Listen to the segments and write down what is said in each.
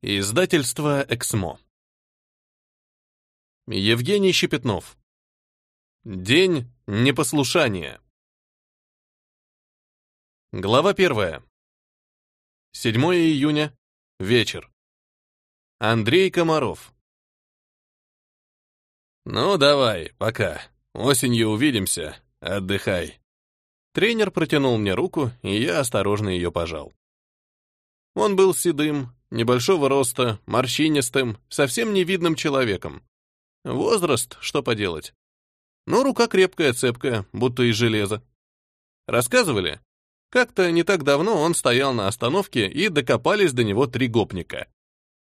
Издательство «Эксмо». Евгений Щепетнов. День непослушания. Глава первая. 7 июня. Вечер. Андрей Комаров. «Ну, давай, пока. Осенью увидимся. Отдыхай». Тренер протянул мне руку, и я осторожно ее пожал. Он был седым, небольшого роста, морщинистым, совсем невидным человеком. Возраст, что поделать. Но рука крепкая, цепкая, будто из железа. Рассказывали? Как-то не так давно он стоял на остановке, и докопались до него три гопника.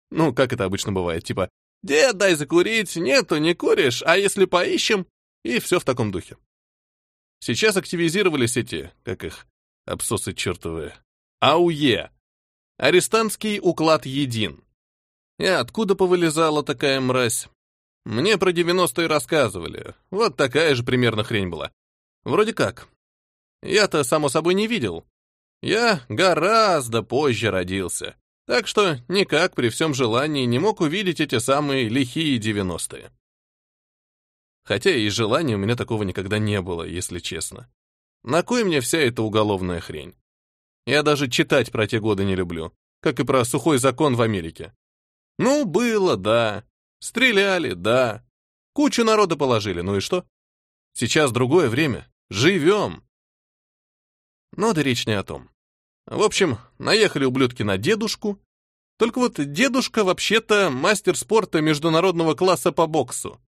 Ну, как это обычно бывает, типа «Дед, дай закурить, нету, не куришь, а если поищем?» И все в таком духе. Сейчас активизировались эти, как их, обсосы чертовые, АУЕ, Арестантский уклад един. И откуда повылезала такая мразь? Мне про 90-е рассказывали. Вот такая же примерно хрень была. Вроде как. Я-то, само собой, не видел. Я гораздо позже родился. Так что никак при всем желании не мог увидеть эти самые лихие 90-е. Хотя и желания у меня такого никогда не было, если честно. На кой мне вся эта уголовная хрень? Я даже читать про те годы не люблю, как и про сухой закон в Америке. Ну, было, да. Стреляли, да. Кучу народа положили, ну и что? Сейчас другое время. Живем. Но да речь не о том. В общем, наехали ублюдки на дедушку. Только вот дедушка вообще-то мастер спорта международного класса по боксу.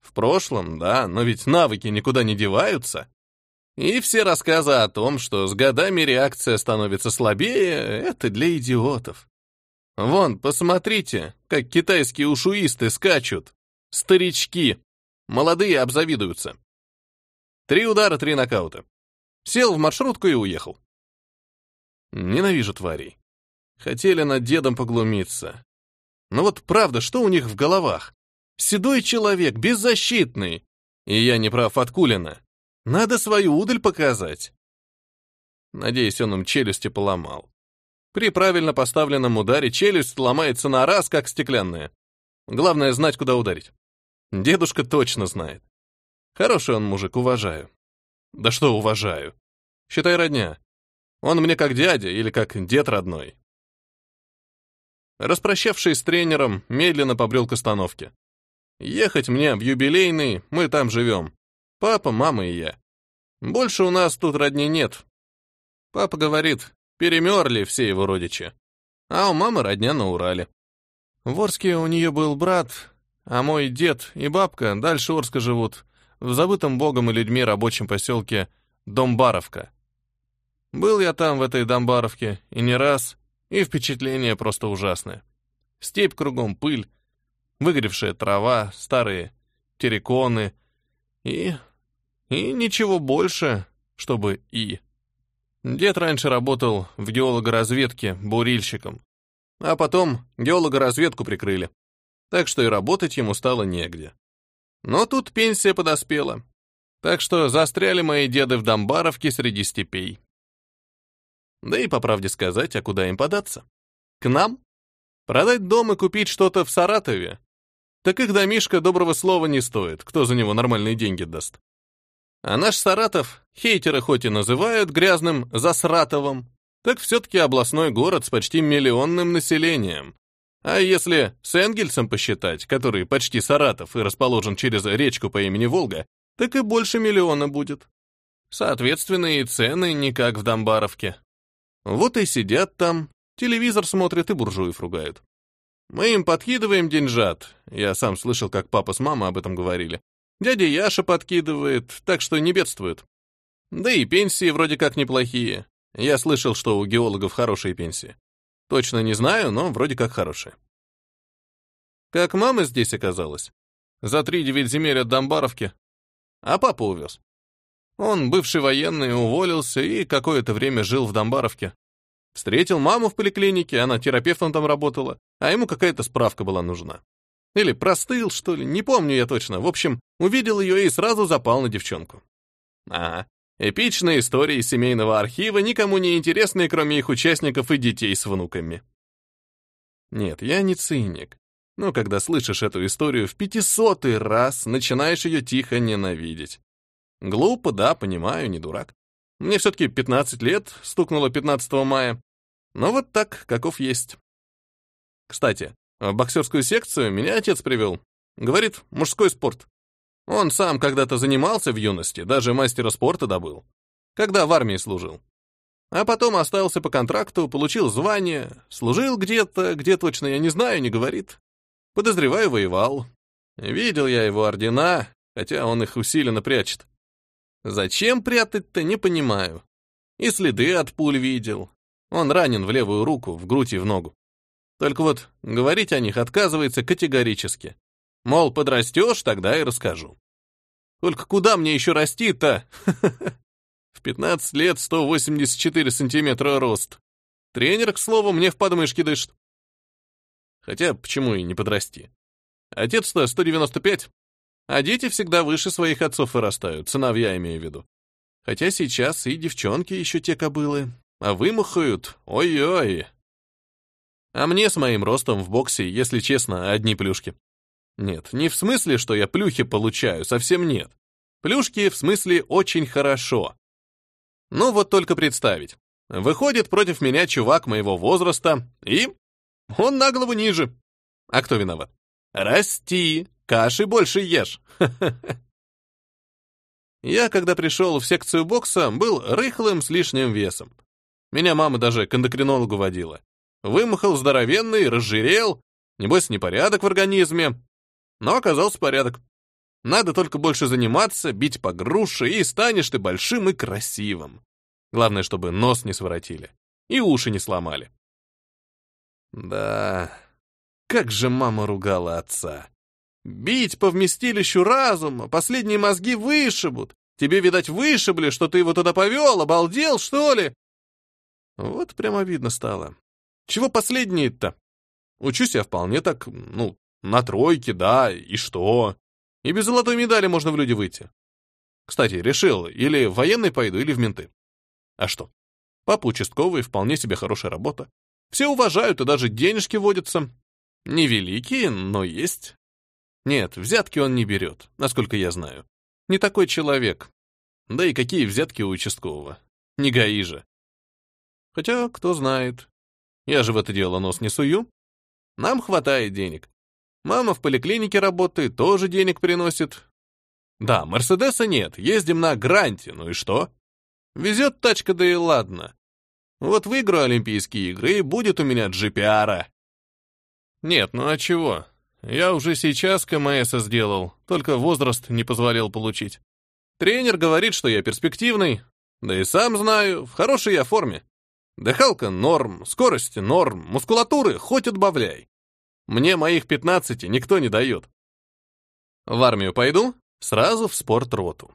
В прошлом, да, но ведь навыки никуда не деваются. И все рассказы о том, что с годами реакция становится слабее, это для идиотов. Вон, посмотрите, как китайские ушуисты скачут. Старички. Молодые обзавидуются. Три удара, три нокаута. Сел в маршрутку и уехал. Ненавижу тварей. Хотели над дедом поглумиться. Но вот правда, что у них в головах? Седой человек, беззащитный. И я не прав от Кулина. Надо свою удаль показать. Надеюсь, он им челюсти поломал. При правильно поставленном ударе челюсть ломается на раз, как стеклянная. Главное знать, куда ударить. Дедушка точно знает. Хороший он мужик, уважаю. Да что уважаю? Считай родня. Он мне как дядя или как дед родной. Распрощавшись с тренером, медленно побрел к остановке. Ехать мне в юбилейный, мы там живем. Папа, мама и я. Больше у нас тут родни нет. Папа говорит, перемерли все его родичи. А у мамы родня на Урале. В Орске у нее был брат, а мой дед и бабка дальше Орска живут, в забытом богом и людьми рабочем поселке Домбаровка. Был я там, в этой Домбаровке, и не раз, и впечатление просто ужасное. Степь кругом, пыль, выгоревшая трава, старые терриконы и и ничего больше, чтобы и. Дед раньше работал в геологоразведке бурильщиком, а потом геологоразведку прикрыли, так что и работать ему стало негде. Но тут пенсия подоспела, так что застряли мои деды в Домбаровке среди степей. Да и по правде сказать, а куда им податься? К нам? Продать дом и купить что-то в Саратове? Так их домишка доброго слова не стоит, кто за него нормальные деньги даст. А наш Саратов, хейтеры хоть и называют грязным Засратовым, так все-таки областной город с почти миллионным населением. А если с Энгельсом посчитать, который почти Саратов и расположен через речку по имени Волга, так и больше миллиона будет. Соответственно, и цены не как в Домбаровке. Вот и сидят там, телевизор смотрят и буржуев ругают. Мы им подкидываем деньжат. Я сам слышал, как папа с мамой об этом говорили. Дядя Яша подкидывает, так что не бедствует. Да и пенсии вроде как неплохие. Я слышал, что у геологов хорошие пенсии. Точно не знаю, но вроде как хорошие. Как мама здесь оказалась? За три девять земель от Домбаровки. А папа увез. Он, бывший военный, уволился и какое-то время жил в Домбаровке. Встретил маму в поликлинике, она терапевтом там работала, а ему какая-то справка была нужна. Или простыл, что ли, не помню я точно. В общем, увидел ее и сразу запал на девчонку. Ага, эпичная история из семейного архива, никому не интересная, кроме их участников и детей с внуками. Нет, я не циник. Но когда слышишь эту историю в пятисотый раз, начинаешь ее тихо ненавидеть. Глупо, да, понимаю, не дурак. Мне все-таки 15 лет, стукнуло 15 мая. Но вот так, каков есть. Кстати, в боксерскую секцию меня отец привел. Говорит, мужской спорт. Он сам когда-то занимался в юности, даже мастера спорта добыл. Когда в армии служил. А потом остался по контракту, получил звание, служил где-то, где точно я не знаю, не говорит. Подозреваю, воевал. Видел я его ордена, хотя он их усиленно прячет. Зачем прятать-то, не понимаю. И следы от пуль видел. Он ранен в левую руку, в грудь и в ногу. Только вот говорить о них отказывается категорически. Мол, подрастешь, тогда и расскажу. Только куда мне еще расти-то? В 15 лет 184 сантиметра рост. Тренер, к слову, мне в подмышки дышит. Хотя, почему и не подрасти? Отец-то 195, а дети всегда выше своих отцов вырастают, сыновья имею в виду. Хотя сейчас и девчонки еще те кобылы, а вымахают, ой-ой. А мне с моим ростом в боксе, если честно, одни плюшки. Нет, не в смысле, что я плюхи получаю, совсем нет. Плюшки в смысле очень хорошо. Ну вот только представить. Выходит против меня чувак моего возраста, и он на голову ниже. А кто виноват? Расти, Каши больше ешь. Я, когда пришел в секцию бокса, был рыхлым с лишним весом. Меня мама даже к эндокринологу водила. Вымахал здоровенный, разжирел, небось непорядок в организме. Но оказался порядок. Надо только больше заниматься, бить по груше, и станешь ты большим и красивым. Главное, чтобы нос не своротили и уши не сломали. Да, как же мама ругала отца. Бить по вместилищу разума, последние мозги вышибут. Тебе, видать, вышибли, что ты его туда повел, обалдел, что ли? Вот прямо видно стало. Чего последние-то? Учусь я вполне так, ну, на тройке, да, и что? И без золотой медали можно в люди выйти. Кстати, решил, или в военный пойду, или в менты. А что? Папа участковый, вполне себе хорошая работа. Все уважают, и даже денежки водятся. Невеликие, но есть. Нет, взятки он не берет, насколько я знаю. Не такой человек. Да и какие взятки у участкового? Не ГАИ же. Хотя, кто знает. Я же в это дело нос не сую. Нам хватает денег. Мама в поликлинике работает, тоже денег приносит. Да, Мерседеса нет, ездим на Гранте, ну и что? Везет тачка, да и ладно. Вот выиграю Олимпийские игры, и будет у меня GPR. Нет, ну а чего? Я уже сейчас КМС сделал, только возраст не позволил получить. Тренер говорит, что я перспективный, да и сам знаю, в хорошей я форме. Дыхалка норм, скорости норм, мускулатуры хоть отбавляй. Мне моих 15 никто не дает. В армию пойду, сразу в спортроту.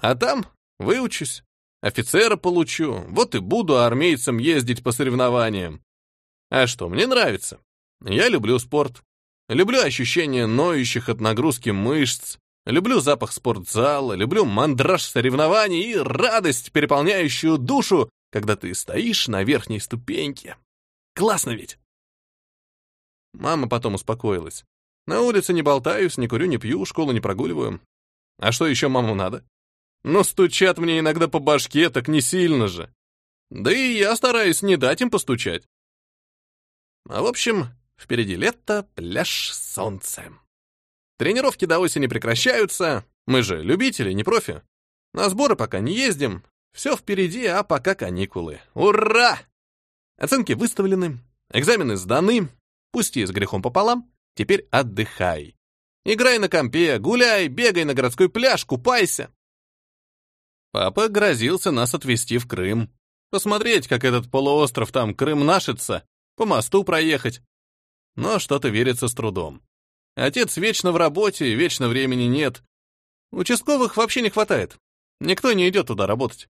А там выучусь, офицера получу, вот и буду армейцем ездить по соревнованиям. А что, мне нравится. Я люблю спорт. Люблю ощущение ноющих от нагрузки мышц, люблю запах спортзала, люблю мандраж соревнований и радость, переполняющую душу, когда ты стоишь на верхней ступеньке. Классно ведь? Мама потом успокоилась. На улице не болтаюсь, не курю, не пью, школу не прогуливаю. А что еще маму надо? Ну, стучат мне иногда по башке, так не сильно же. Да и я стараюсь не дать им постучать. А в общем, Впереди лето, пляж, солнце. Тренировки до осени прекращаются. Мы же любители, не профи. На сборы пока не ездим. Все впереди, а пока каникулы. Ура! Оценки выставлены, экзамены сданы. Пусть и с грехом пополам. Теперь отдыхай. Играй на компе, гуляй, бегай на городской пляж, купайся. Папа грозился нас отвезти в Крым. Посмотреть, как этот полуостров там Крым нашится, по мосту проехать но что-то верится с трудом. Отец вечно в работе, вечно времени нет. Участковых вообще не хватает. Никто не идет туда работать.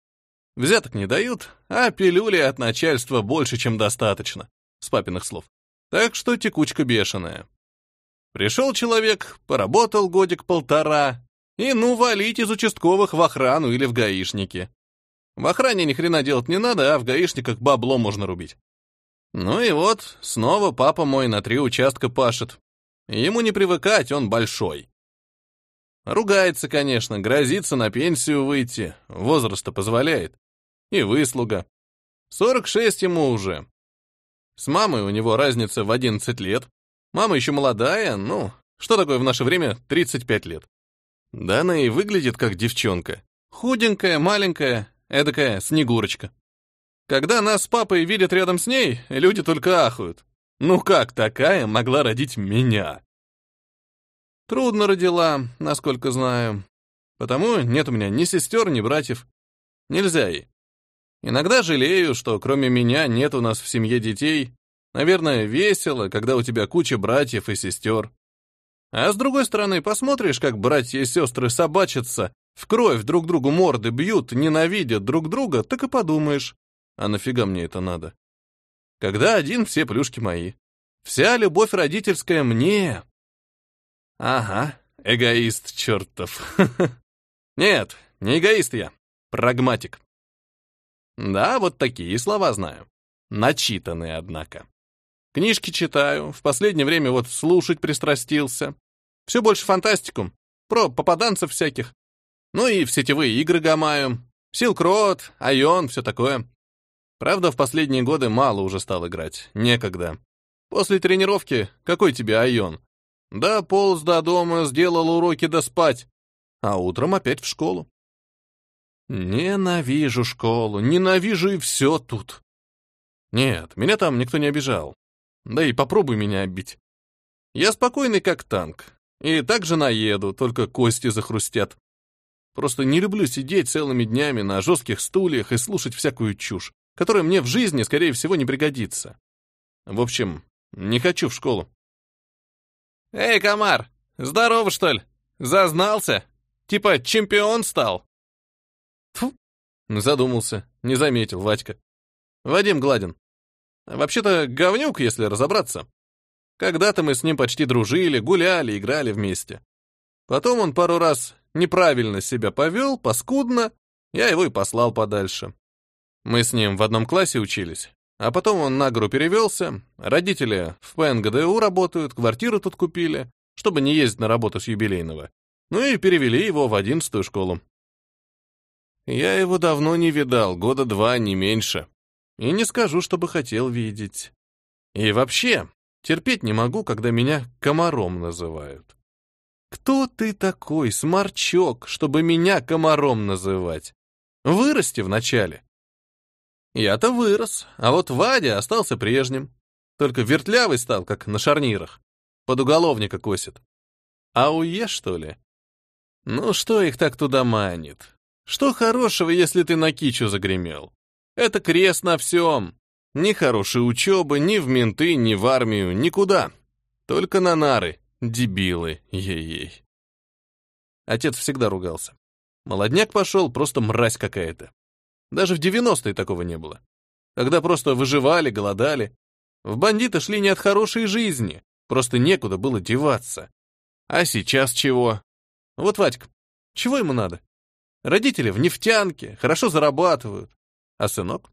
Взяток не дают, а пилюли от начальства больше, чем достаточно, с папиных слов. Так что текучка бешеная. Пришел человек, поработал годик-полтора, и ну валить из участковых в охрану или в гаишники. В охране ни хрена делать не надо, а в гаишниках бабло можно рубить. Ну и вот, снова папа мой на три участка пашет. Ему не привыкать, он большой. Ругается, конечно, грозится на пенсию выйти, возраста позволяет. И выслуга. 46 ему уже. С мамой у него разница в 11 лет. Мама еще молодая, ну, что такое в наше время 35 лет. Да она и выглядит как девчонка. Худенькая, маленькая, эдакая снегурочка. Когда нас с папой видят рядом с ней, люди только ахают. Ну как такая могла родить меня? Трудно родила, насколько знаю. Потому нет у меня ни сестер, ни братьев. Нельзя ей. Иногда жалею, что кроме меня нет у нас в семье детей. Наверное, весело, когда у тебя куча братьев и сестер. А с другой стороны, посмотришь, как братья и сестры собачатся, в кровь друг другу морды бьют, ненавидят друг друга, так и подумаешь, а нафига мне это надо? Когда один, все плюшки мои. Вся любовь родительская мне. Ага, эгоист чертов. Нет, не эгоист я, прагматик. Да, вот такие слова знаю. Начитанные, однако. Книжки читаю, в последнее время вот слушать пристрастился. Все больше фантастику, про попаданцев всяких. Ну и в сетевые игры гамаю. Силкрот, Айон, все такое. Правда, в последние годы мало уже стал играть, некогда. После тренировки какой тебе Айон? Да, полз до дома, сделал уроки да спать. А утром опять в школу. Ненавижу школу, ненавижу и все тут. Нет, меня там никто не обижал. Да и попробуй меня обить. Я спокойный, как танк. И так же наеду, только кости захрустят. Просто не люблю сидеть целыми днями на жестких стульях и слушать всякую чушь, которая мне в жизни, скорее всего, не пригодится. В общем, не хочу в школу. «Эй, комар, здорово, что ли? Зазнался? Типа чемпион стал?» Фу. Задумался, не заметил Вадька. Вадим Гладин. Вообще-то говнюк, если разобраться. Когда-то мы с ним почти дружили, гуляли, играли вместе. Потом он пару раз неправильно себя повел, паскудно, я его и послал подальше. Мы с ним в одном классе учились, а потом он на гору перевелся, родители в ПНГДУ работают, квартиру тут купили, чтобы не ездить на работу с юбилейного. Ну и перевели его в одиннадцатую школу. Я его давно не видал, года два, не меньше. И не скажу, чтобы хотел видеть. И вообще, терпеть не могу, когда меня комаром называют. Кто ты такой, сморчок, чтобы меня комаром называть? Вырасти вначале. Я-то вырос, а вот Вадя остался прежним. Только вертлявый стал, как на шарнирах. Под уголовника косит. А уе, что ли? Ну что их так туда манит? Что хорошего, если ты на кичу загремел? Это крест на всем. Ни хорошей учебы, ни в менты, ни в армию, никуда. Только на нары. Дебилы, ей-ей. Отец всегда ругался. Молодняк пошел, просто мразь какая-то. Даже в 90-е такого не было. Когда просто выживали, голодали. В бандиты шли не от хорошей жизни, просто некуда было деваться. А сейчас чего? Вот Вадька, чего ему надо? Родители в нефтянке, хорошо зарабатывают. А сынок?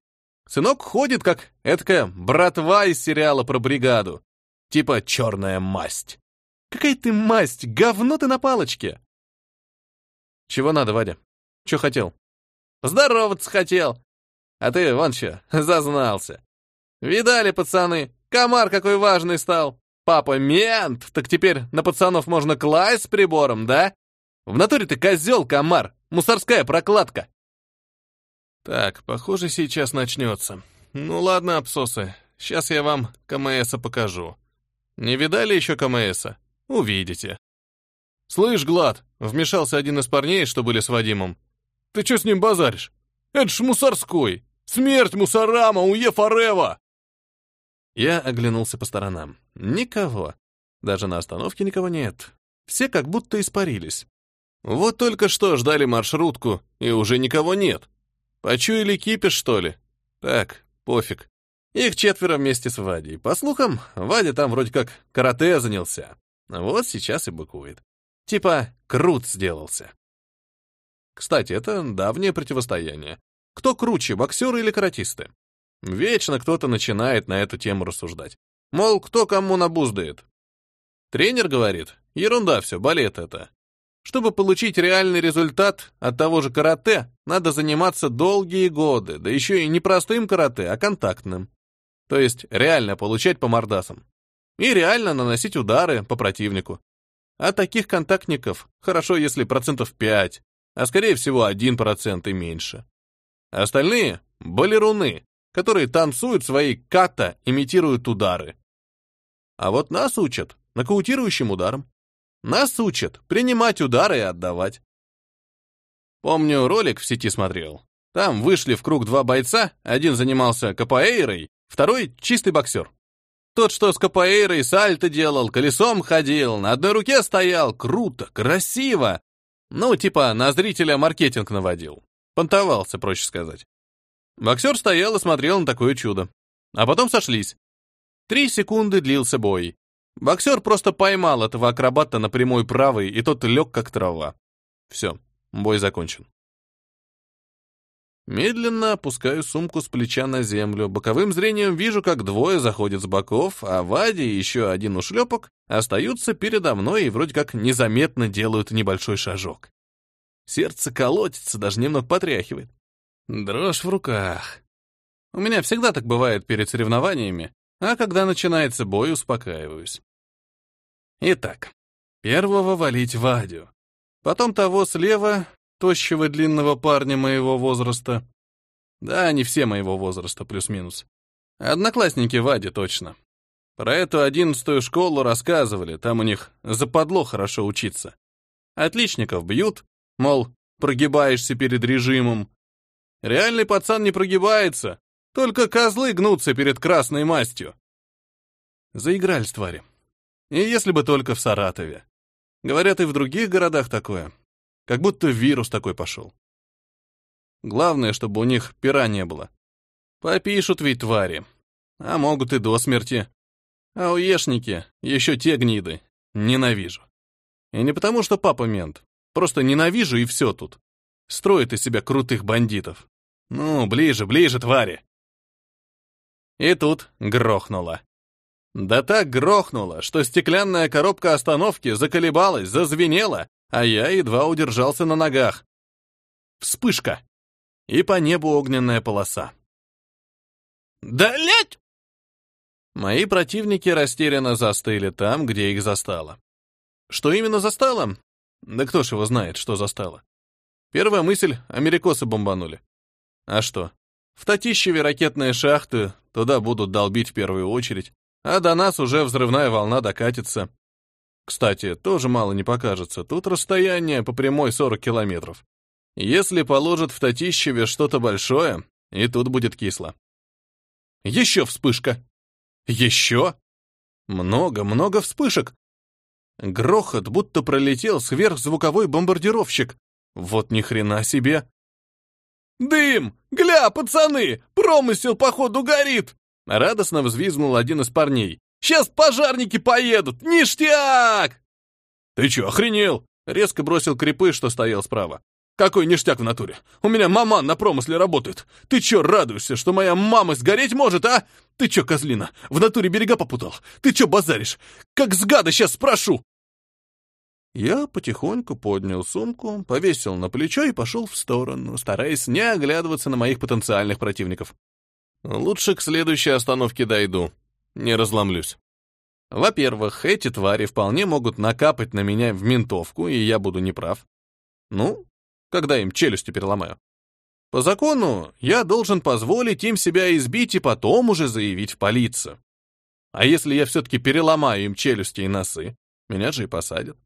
Сынок ходит, как эткая братва из сериала про бригаду. Типа черная масть. Какая ты масть, говно ты на палочке. Чего надо, Вадя? Че хотел? Здороваться хотел. А ты, вон че, зазнался. Видали, пацаны, комар какой важный стал. Папа мент, так теперь на пацанов можно класть с прибором, да? В натуре ты козел, комар. Мусорская прокладка!» «Так, похоже, сейчас начнется. Ну ладно, абсосы, сейчас я вам КМСа покажу. Не видали еще КМСа? Увидите». «Слышь, Глад!» — вмешался один из парней, что были с Вадимом. «Ты что с ним базаришь? Это ж мусорской! Смерть мусорама, уе форева!» Я оглянулся по сторонам. Никого. Даже на остановке никого нет. Все как будто испарились. Вот только что ждали маршрутку, и уже никого нет. Почуяли кипиш, что ли? Так, пофиг. Их четверо вместе с Вадей. По слухам, Вадя там вроде как карате занялся. Вот сейчас и быкует. Типа, крут сделался. Кстати, это давнее противостояние. Кто круче, боксеры или каратисты? Вечно кто-то начинает на эту тему рассуждать. Мол, кто кому набуздает. Тренер говорит, ерунда все, балет это. Чтобы получить реальный результат от того же карате, надо заниматься долгие годы, да еще и не простым карате, а контактным. То есть реально получать по мордасам. И реально наносить удары по противнику. А таких контактников хорошо, если процентов 5, а скорее всего 1% и меньше. Остальные — балеруны, которые танцуют свои ката, имитируют удары. А вот нас учат нокаутирующим ударом. Нас учат принимать удары и отдавать. Помню, ролик в сети смотрел. Там вышли в круг два бойца, один занимался капоэйрой, второй — чистый боксер. Тот, что с капоэйрой сальто делал, колесом ходил, на одной руке стоял, круто, красиво. Ну, типа, на зрителя маркетинг наводил. Понтовался, проще сказать. Боксер стоял и смотрел на такое чудо. А потом сошлись. Три секунды длился бой. Боксер просто поймал этого акробата на прямой правой, и тот лег как трава. Все, бой закончен. Медленно опускаю сумку с плеча на землю. Боковым зрением вижу, как двое заходят с боков, а Вади и еще один ушлепок остаются передо мной и вроде как незаметно делают небольшой шажок. Сердце колотится, даже немного потряхивает. Дрожь в руках. У меня всегда так бывает перед соревнованиями, а когда начинается бой, успокаиваюсь. Итак, первого валить Вадю. Потом того слева, тощего длинного парня моего возраста. Да, не все моего возраста, плюс-минус. Одноклассники Вади точно. Про эту одиннадцатую школу рассказывали, там у них западло хорошо учиться. Отличников бьют, мол, прогибаешься перед режимом. Реальный пацан не прогибается, только козлы гнутся перед красной мастью. Заигрались твари. И если бы только в Саратове. Говорят, и в других городах такое. Как будто вирус такой пошел. Главное, чтобы у них пера не было. Попишут ведь твари. А могут и до смерти. А уешники еще те гниды. Ненавижу. И не потому, что папа мент. Просто ненавижу и все тут. Строит из себя крутых бандитов. Ну, ближе, ближе, твари. И тут грохнуло. Да так грохнуло, что стеклянная коробка остановки заколебалась, зазвенела, а я едва удержался на ногах. Вспышка. И по небу огненная полоса. «Да лять!» Мои противники растерянно застыли там, где их застало. Что именно застало? Да кто ж его знает, что застало. Первая мысль — америкосы бомбанули. А что? В Татищеве ракетные шахты, туда будут долбить в первую очередь, а до нас уже взрывная волна докатится. Кстати, тоже мало не покажется. Тут расстояние по прямой 40 километров. Если положат в Татищеве что-то большое, и тут будет кисло. Еще вспышка. Еще? Много-много вспышек. Грохот, будто пролетел сверхзвуковой бомбардировщик. Вот ни хрена себе. «Дым! Гля, пацаны! Промысел, походу, горит!» Радостно взвизгнул один из парней. Сейчас пожарники поедут! Ништяк!» «Ты чё, охренел?» — резко бросил крепыш, что стоял справа. «Какой ништяк в натуре? У меня маман на промысле работает. Ты чё радуешься, что моя мама сгореть может, а? Ты чё, козлина, в натуре берега попутал? Ты чё базаришь? Как с гада сейчас спрошу!» Я потихоньку поднял сумку, повесил на плечо и пошел в сторону, стараясь не оглядываться на моих потенциальных противников. Лучше к следующей остановке дойду не разломлюсь. Во-первых, эти твари вполне могут накапать на меня в ментовку, и я буду неправ. Ну, когда им челюсти переломаю. По закону, я должен позволить им себя избить и потом уже заявить в полицию. А если я все-таки переломаю им челюсти и носы, меня же и посадят.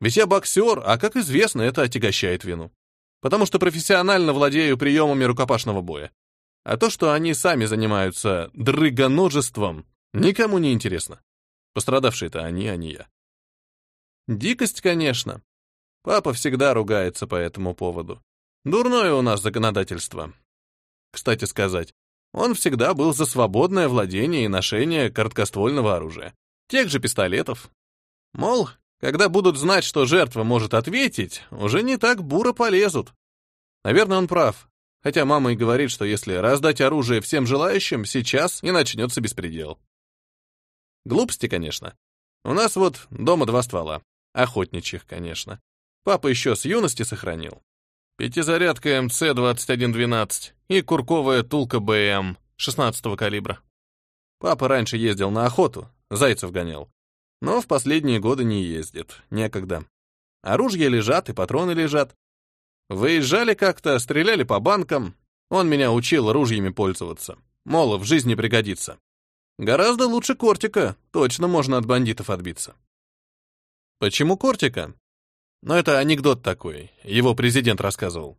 Ведь я боксер, а, как известно, это отягощает вину. Потому что профессионально владею приемами рукопашного боя. А то, что они сами занимаются дрыгоножеством, Никому не интересно. Пострадавшие-то они, а не я. Дикость, конечно. Папа всегда ругается по этому поводу. Дурное у нас законодательство. Кстати сказать, он всегда был за свободное владение и ношение короткоствольного оружия. Тех же пистолетов. Мол, когда будут знать, что жертва может ответить, уже не так буро полезут. Наверное, он прав. Хотя мама и говорит, что если раздать оружие всем желающим, сейчас и начнется беспредел. Глупости, конечно. У нас вот дома два ствола. Охотничьих, конечно. Папа еще с юности сохранил. Пятизарядка МЦ-2112 и курковая тулка БМ 16-го калибра. Папа раньше ездил на охоту, зайцев гонял. Но в последние годы не ездит, некогда. Оружие лежат и патроны лежат. Выезжали как-то, стреляли по банкам. Он меня учил ружьями пользоваться. Мол, в жизни пригодится. Гораздо лучше кортика, точно можно от бандитов отбиться. Почему кортика? Ну, это анекдот такой, его президент рассказывал.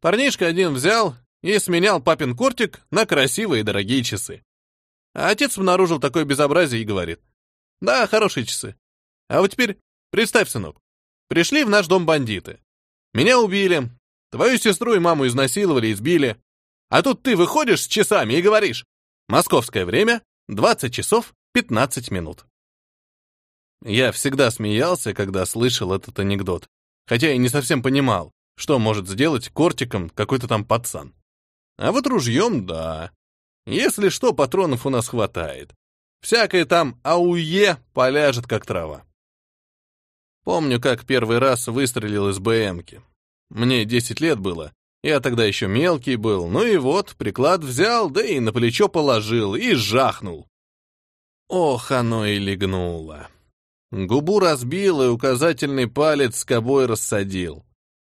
Парнишка один взял и сменял папин кортик на красивые дорогие часы. А отец обнаружил такое безобразие и говорит, да, хорошие часы. А вот теперь представь, сынок, пришли в наш дом бандиты. Меня убили, твою сестру и маму изнасиловали, избили. А тут ты выходишь с часами и говоришь, московское время, 20 часов 15 минут. Я всегда смеялся, когда слышал этот анекдот, хотя и не совсем понимал, что может сделать кортиком какой-то там пацан. А вот ружьем — да. Если что, патронов у нас хватает. Всякое там ауе поляжет, как трава. Помню, как первый раз выстрелил из БМки. Мне 10 лет было, я тогда еще мелкий был, ну и вот, приклад взял, да и на плечо положил, и жахнул. Ох, оно и легнуло. Губу разбил и указательный палец с кобой рассадил.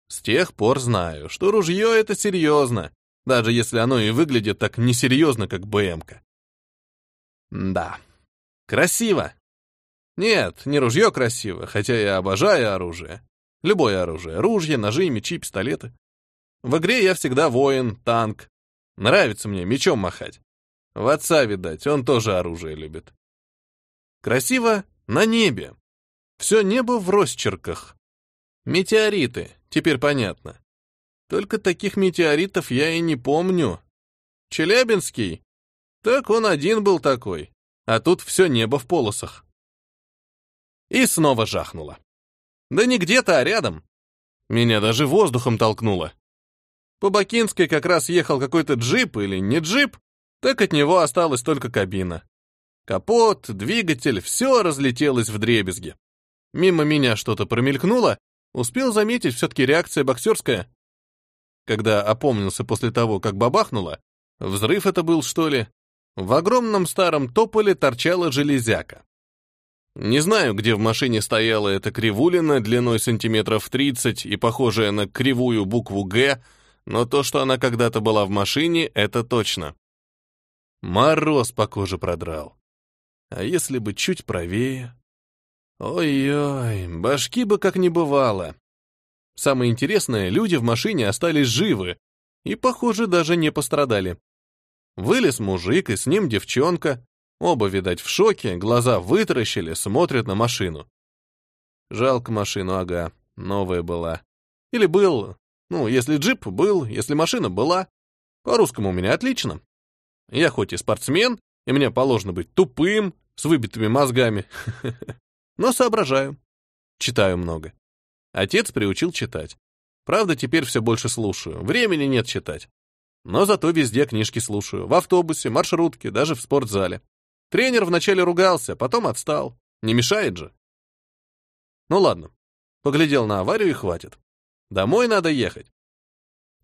С тех пор знаю, что ружье — это серьезно, даже если оно и выглядит так несерьезно, как БМка. Да, красиво. Нет, не ружье красиво, хотя я обожаю оружие. Любое оружие. Ружья, ножи, мечи, пистолеты. В игре я всегда воин, танк. Нравится мне мечом махать. В отца, видать, он тоже оружие любит. Красиво на небе. Все небо в росчерках. Метеориты, теперь понятно. Только таких метеоритов я и не помню. Челябинский? Так он один был такой. А тут все небо в полосах. И снова жахнуло. Да не где-то, а рядом. Меня даже воздухом толкнуло. По Бакинской как раз ехал какой-то джип или не джип, так от него осталась только кабина. Капот, двигатель, все разлетелось в дребезги. Мимо меня что-то промелькнуло, успел заметить все-таки реакция боксерская. Когда опомнился после того, как бабахнуло, взрыв это был, что ли, в огромном старом тополе торчала железяка. Не знаю, где в машине стояла эта кривулина длиной сантиметров 30 и похожая на кривую букву «Г», но то, что она когда-то была в машине, это точно. Мороз по коже продрал. А если бы чуть правее? Ой-ой, башки бы как не бывало. Самое интересное, люди в машине остались живы и, похоже, даже не пострадали. Вылез мужик, и с ним девчонка. Оба, видать, в шоке, глаза вытаращили, смотрят на машину. Жалко машину, ага, новая была. Или был, ну, если джип был, если машина была. По-русскому у меня отлично. Я хоть и спортсмен, и мне положено быть тупым, с выбитыми мозгами. Но соображаю. Читаю много. Отец приучил читать. Правда, теперь все больше слушаю. Времени нет читать. Но зато везде книжки слушаю. В автобусе, маршрутке, даже в спортзале. Тренер вначале ругался, потом отстал. Не мешает же. Ну ладно. Поглядел на аварию и хватит. Домой надо ехать.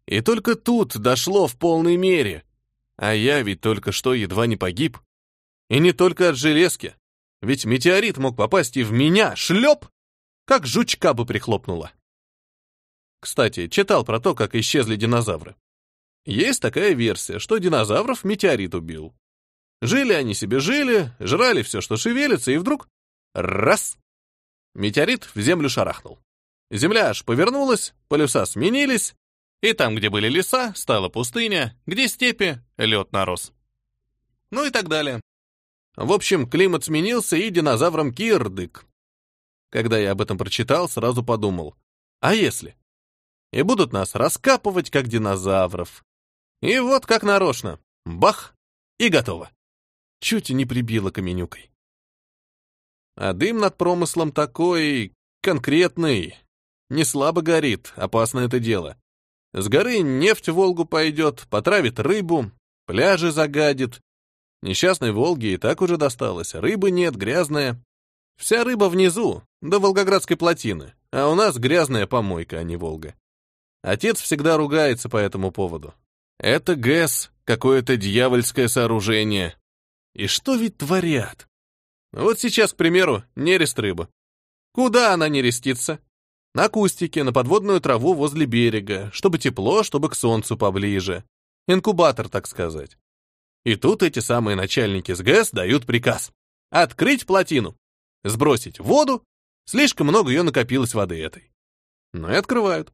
И только тут дошло в полной мере. А я ведь только что едва не погиб. И не только от железки. Ведь метеорит мог попасть и в меня. Шлеп! Как жучка бы прихлопнула. Кстати, читал про то, как исчезли динозавры. Есть такая версия, что динозавров метеорит убил. Жили они себе жили, жрали все, что шевелится, и вдруг — раз! Метеорит в землю шарахнул. Земля аж повернулась, полюса сменились, и там, где были леса, стала пустыня, где степи, лед нарос. Ну и так далее. В общем, климат сменился, и динозаврам кирдык. Когда я об этом прочитал, сразу подумал, а если? И будут нас раскапывать, как динозавров. И вот как нарочно. Бах! И готово. Чуть не прибило каменюкой. А дым над промыслом такой... конкретный. Не слабо горит, опасно это дело. С горы нефть в Волгу пойдет, потравит рыбу, пляжи загадит. Несчастной Волге и так уже досталось. Рыбы нет, грязная. Вся рыба внизу, до Волгоградской плотины, а у нас грязная помойка, а не Волга. Отец всегда ругается по этому поводу. Это ГЭС, какое-то дьявольское сооружение. И что ведь творят? Вот сейчас, к примеру, нерест рыбы. Куда она нерестится? На кустике, на подводную траву возле берега, чтобы тепло, чтобы к солнцу поближе. Инкубатор, так сказать. И тут эти самые начальники с ГЭС дают приказ. Открыть плотину. Сбросить воду. Слишком много ее накопилось воды этой. Ну и открывают.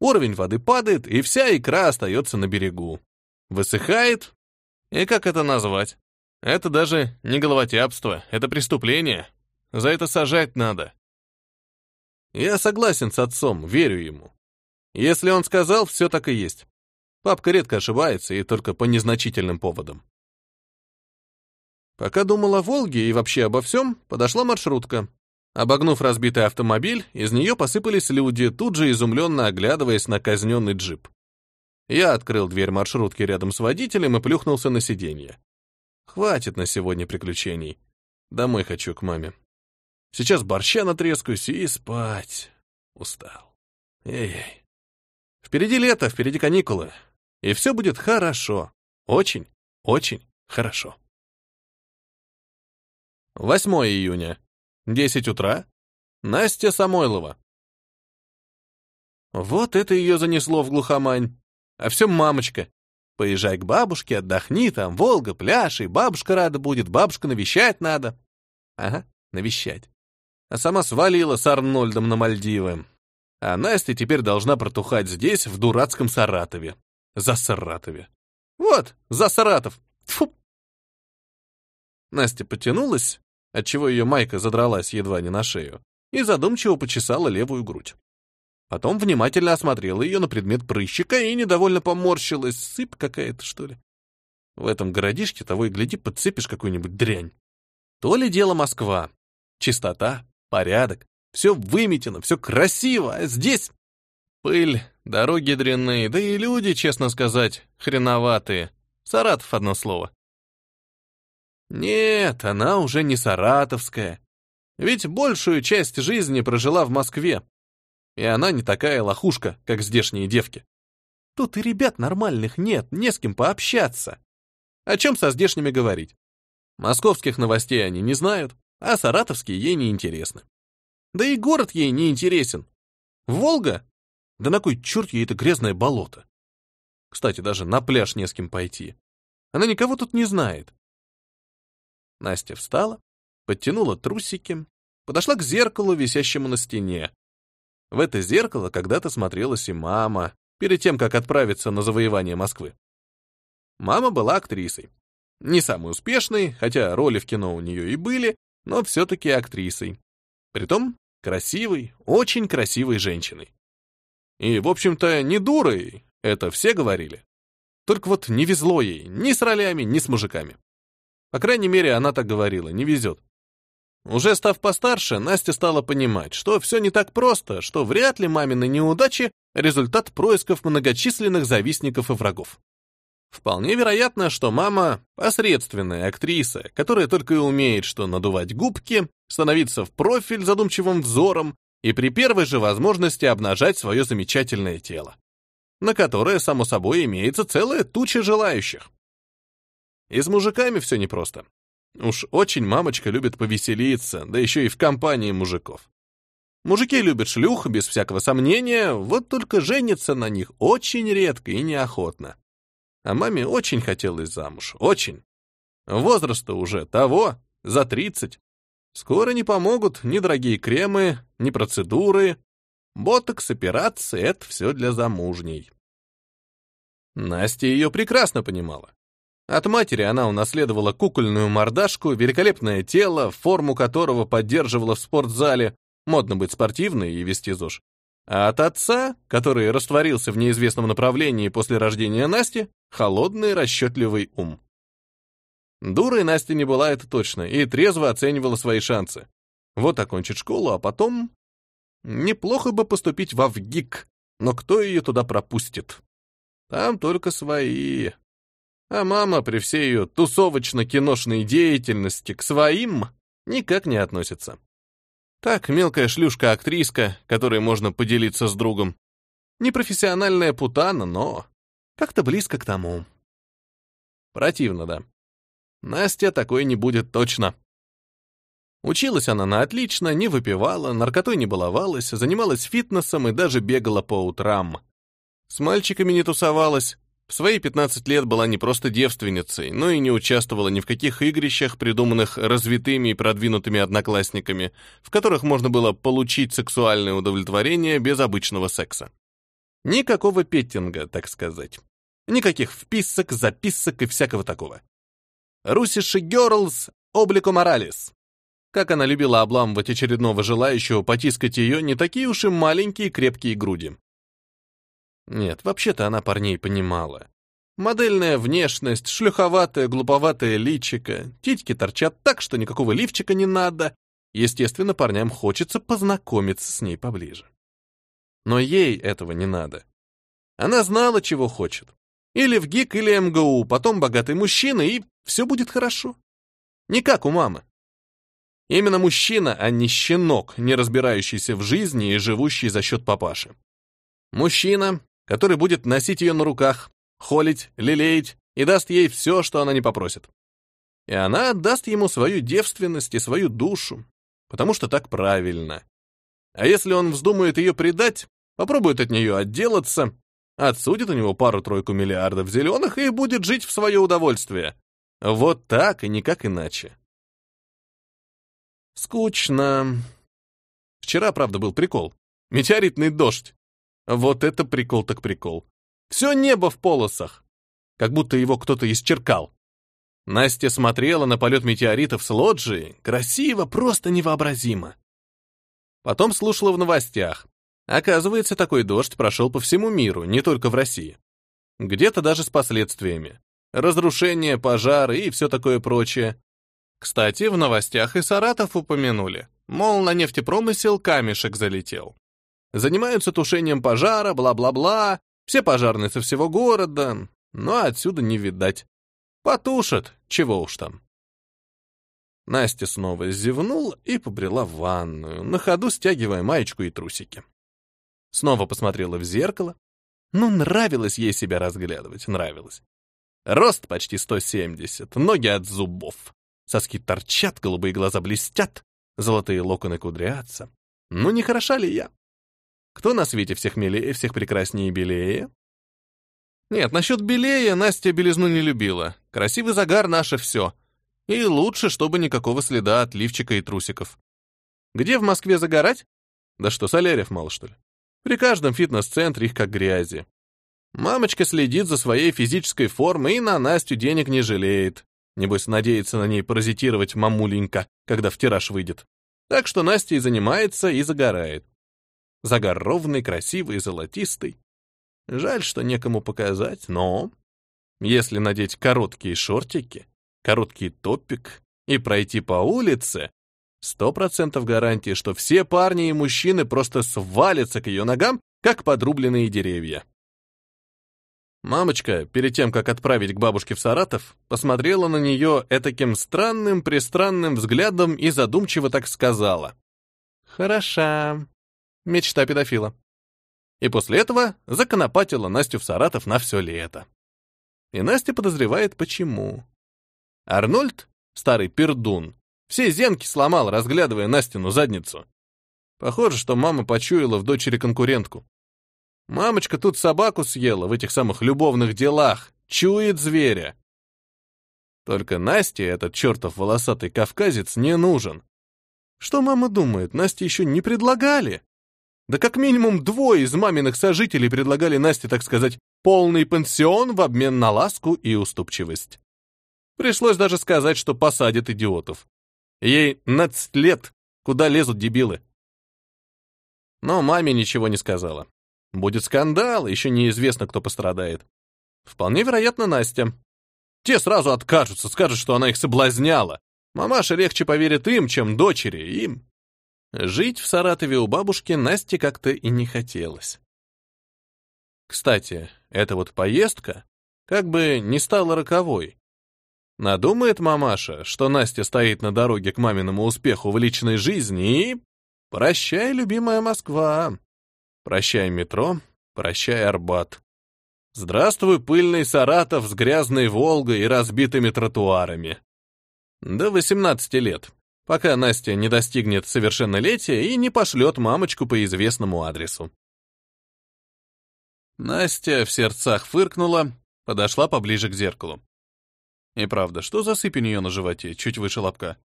Уровень воды падает, и вся икра остается на берегу. Высыхает. И как это назвать? Это даже не головотяпство, это преступление. За это сажать надо. Я согласен с отцом, верю ему. Если он сказал, все так и есть. Папка редко ошибается, и только по незначительным поводам. Пока думал о Волге и вообще обо всем, подошла маршрутка. Обогнув разбитый автомобиль, из нее посыпались люди, тут же изумленно оглядываясь на казненный джип. Я открыл дверь маршрутки рядом с водителем и плюхнулся на сиденье. Хватит на сегодня приключений. Домой хочу к маме. Сейчас борща натрескаюсь и спать. Устал. Эй-эй. Впереди лето, впереди каникулы. И все будет хорошо. Очень, очень хорошо. 8 июня. 10 утра. Настя Самойлова. Вот это ее занесло в глухомань. А все мамочка. Поезжай к бабушке, отдохни, там Волга, пляж, и бабушка рада будет, бабушка навещать надо. Ага, навещать а сама свалила с Арнольдом на Мальдивы. А Настя теперь должна протухать здесь, в дурацком Саратове. За Саратове. Вот, за Саратов. Тьфу. Настя потянулась, отчего ее майка задралась едва не на шею, и задумчиво почесала левую грудь. Потом внимательно осмотрела ее на предмет прыщика и недовольно поморщилась. Сыпь какая-то, что ли? В этом городишке того и гляди, подцепишь какую-нибудь дрянь. То ли дело Москва. Чистота, порядок, все выметено, все красиво, а здесь пыль, дороги дрянные, да и люди, честно сказать, хреноватые. Саратов одно слово. Нет, она уже не саратовская. Ведь большую часть жизни прожила в Москве. И она не такая лохушка, как здешние девки. Тут и ребят нормальных нет, не с кем пообщаться. О чем со здешними говорить? Московских новостей они не знают, а саратовские ей не интересны. Да и город ей не интересен. Волга? Да на кой черт ей это грязное болото? Кстати, даже на пляж не с кем пойти. Она никого тут не знает. Настя встала, подтянула трусики, подошла к зеркалу, висящему на стене. В это зеркало когда-то смотрелась и мама, перед тем, как отправиться на завоевание Москвы. Мама была актрисой. Не самой успешной, хотя роли в кино у нее и были, но все-таки актрисой. Притом красивой, очень красивой женщиной. И, в общем-то, не дурой, это все говорили. Только вот не везло ей ни с ролями, ни с мужиками. По крайней мере, она так говорила, не везет. Уже став постарше, Настя стала понимать, что все не так просто, что вряд ли мамины неудачи — результат происков многочисленных завистников и врагов. Вполне вероятно, что мама — посредственная актриса, которая только и умеет что надувать губки, становиться в профиль задумчивым взором и при первой же возможности обнажать свое замечательное тело, на которое, само собой, имеется целая туча желающих. И с мужиками все непросто. Уж очень мамочка любит повеселиться, да еще и в компании мужиков. Мужики любят шлюх, без всякого сомнения, вот только женятся на них очень редко и неохотно. А маме очень хотелось замуж, очень. Возраста уже того, за 30. Скоро не помогут ни дорогие кремы, ни процедуры. Ботокс, операции — это все для замужней. Настя ее прекрасно понимала. От матери она унаследовала кукольную мордашку, великолепное тело, форму которого поддерживала в спортзале, модно быть спортивной и вести ЗОЖ. А от отца, который растворился в неизвестном направлении после рождения Насти, холодный расчетливый ум. Дурой Настя не была, это точно, и трезво оценивала свои шансы. Вот окончит школу, а потом... Неплохо бы поступить во ВГИК, Но кто ее туда пропустит? Там только свои. А мама при всей ее тусовочно-киношной деятельности к своим никак не относится. Так, мелкая шлюшка-актриска, которой можно поделиться с другом. Непрофессиональная путана, но как-то близко к тому. Противно, да. Настя такой не будет точно. Училась она на отлично, не выпивала, наркотой не баловалась, занималась фитнесом и даже бегала по утрам. С мальчиками не тусовалась. В свои 15 лет была не просто девственницей, но и не участвовала ни в каких игрищах, придуманных развитыми и продвинутыми одноклассниками, в которых можно было получить сексуальное удовлетворение без обычного секса. Никакого петтинга, так сказать. Никаких вписок, записок и всякого такого. Русиши Герлс облико моралис. Как она любила обламывать очередного желающего потискать ее не такие уж и маленькие крепкие груди. Нет, вообще-то она парней понимала. Модельная внешность, шлюховатая, глуповатая личика, титьки торчат так, что никакого лифчика не надо. Естественно, парням хочется познакомиться с ней поближе. Но ей этого не надо. Она знала, чего хочет. Или в ГИК, или МГУ, потом богатый мужчина, и все будет хорошо. Не как у мамы. Именно мужчина, а не щенок, не разбирающийся в жизни и живущий за счет папаши. Мужчина, который будет носить ее на руках, холить, лелеять и даст ей все, что она не попросит. И она отдаст ему свою девственность и свою душу, потому что так правильно. А если он вздумает ее предать, попробует от нее отделаться, отсудит у него пару-тройку миллиардов зеленых и будет жить в свое удовольствие. Вот так и никак иначе. Скучно. Вчера, правда, был прикол. Метеоритный дождь. Вот это прикол так прикол. Все небо в полосах. Как будто его кто-то исчеркал. Настя смотрела на полет метеоритов с лоджии. Красиво, просто невообразимо. Потом слушала в новостях. Оказывается, такой дождь прошел по всему миру, не только в России. Где-то даже с последствиями. Разрушение, пожары и все такое прочее. Кстати, в новостях и Саратов упомянули. Мол, на нефтепромысел камешек залетел. Занимаются тушением пожара, бла-бла-бла. Все пожарные со всего города. Но отсюда не видать. Потушат, чего уж там. Настя снова зевнула и побрела в ванную, на ходу стягивая маечку и трусики. Снова посмотрела в зеркало. Ну, нравилось ей себя разглядывать, нравилось. Рост почти 170, ноги от зубов. Соски торчат, голубые глаза блестят, золотые локоны кудрятся. Ну, не хороша ли я? Кто на свете всех милее, всех прекраснее и белее? Нет, насчет белее Настя белизну не любила. Красивый загар — наше все. И лучше, чтобы никакого следа от лифчика и трусиков. Где в Москве загорать? Да что, солярев мало, что ли? При каждом фитнес-центре их как грязи. Мамочка следит за своей физической формой и на Настю денег не жалеет. Небось, надеется на ней паразитировать мамуленька, когда в тираж выйдет. Так что Настя и занимается, и загорает. Загар ровный, красивый, золотистый. Жаль, что некому показать, но... Если надеть короткие шортики, короткий топик и пройти по улице, сто процентов гарантии, что все парни и мужчины просто свалятся к ее ногам, как подрубленные деревья. Мамочка, перед тем, как отправить к бабушке в Саратов, посмотрела на нее этаким странным-пристранным взглядом и задумчиво так сказала. «Хороша. Мечта педофила». И после этого законопатила Настю в Саратов на все лето. И Настя подозревает, почему. Арнольд, старый пердун, все зенки сломал, разглядывая Настину задницу. Похоже, что мама почуяла в дочери конкурентку. Мамочка тут собаку съела в этих самых любовных делах, чует зверя. Только Насте этот чертов волосатый кавказец не нужен. Что мама думает, Насте еще не предлагали? Да как минимум двое из маминых сожителей предлагали Насте, так сказать, полный пансион в обмен на ласку и уступчивость. Пришлось даже сказать, что посадят идиотов. Ей 15 лет, куда лезут дебилы. Но маме ничего не сказала. Будет скандал, еще неизвестно, кто пострадает. Вполне вероятно, Настя. Те сразу откажутся, скажут, что она их соблазняла. Мамаша легче поверит им, чем дочери, им. Жить в Саратове у бабушки Насте как-то и не хотелось. Кстати, эта вот поездка как бы не стала роковой. Надумает мамаша, что Настя стоит на дороге к маминому успеху в личной жизни и... Прощай, любимая Москва. Прощай, метро. Прощай, Арбат. Здравствуй, пыльный Саратов с грязной Волгой и разбитыми тротуарами. До 18 лет, пока Настя не достигнет совершеннолетия и не пошлет мамочку по известному адресу. Настя в сердцах фыркнула, подошла поближе к зеркалу. И правда, что за сыпь у нее на животе, чуть выше лобка?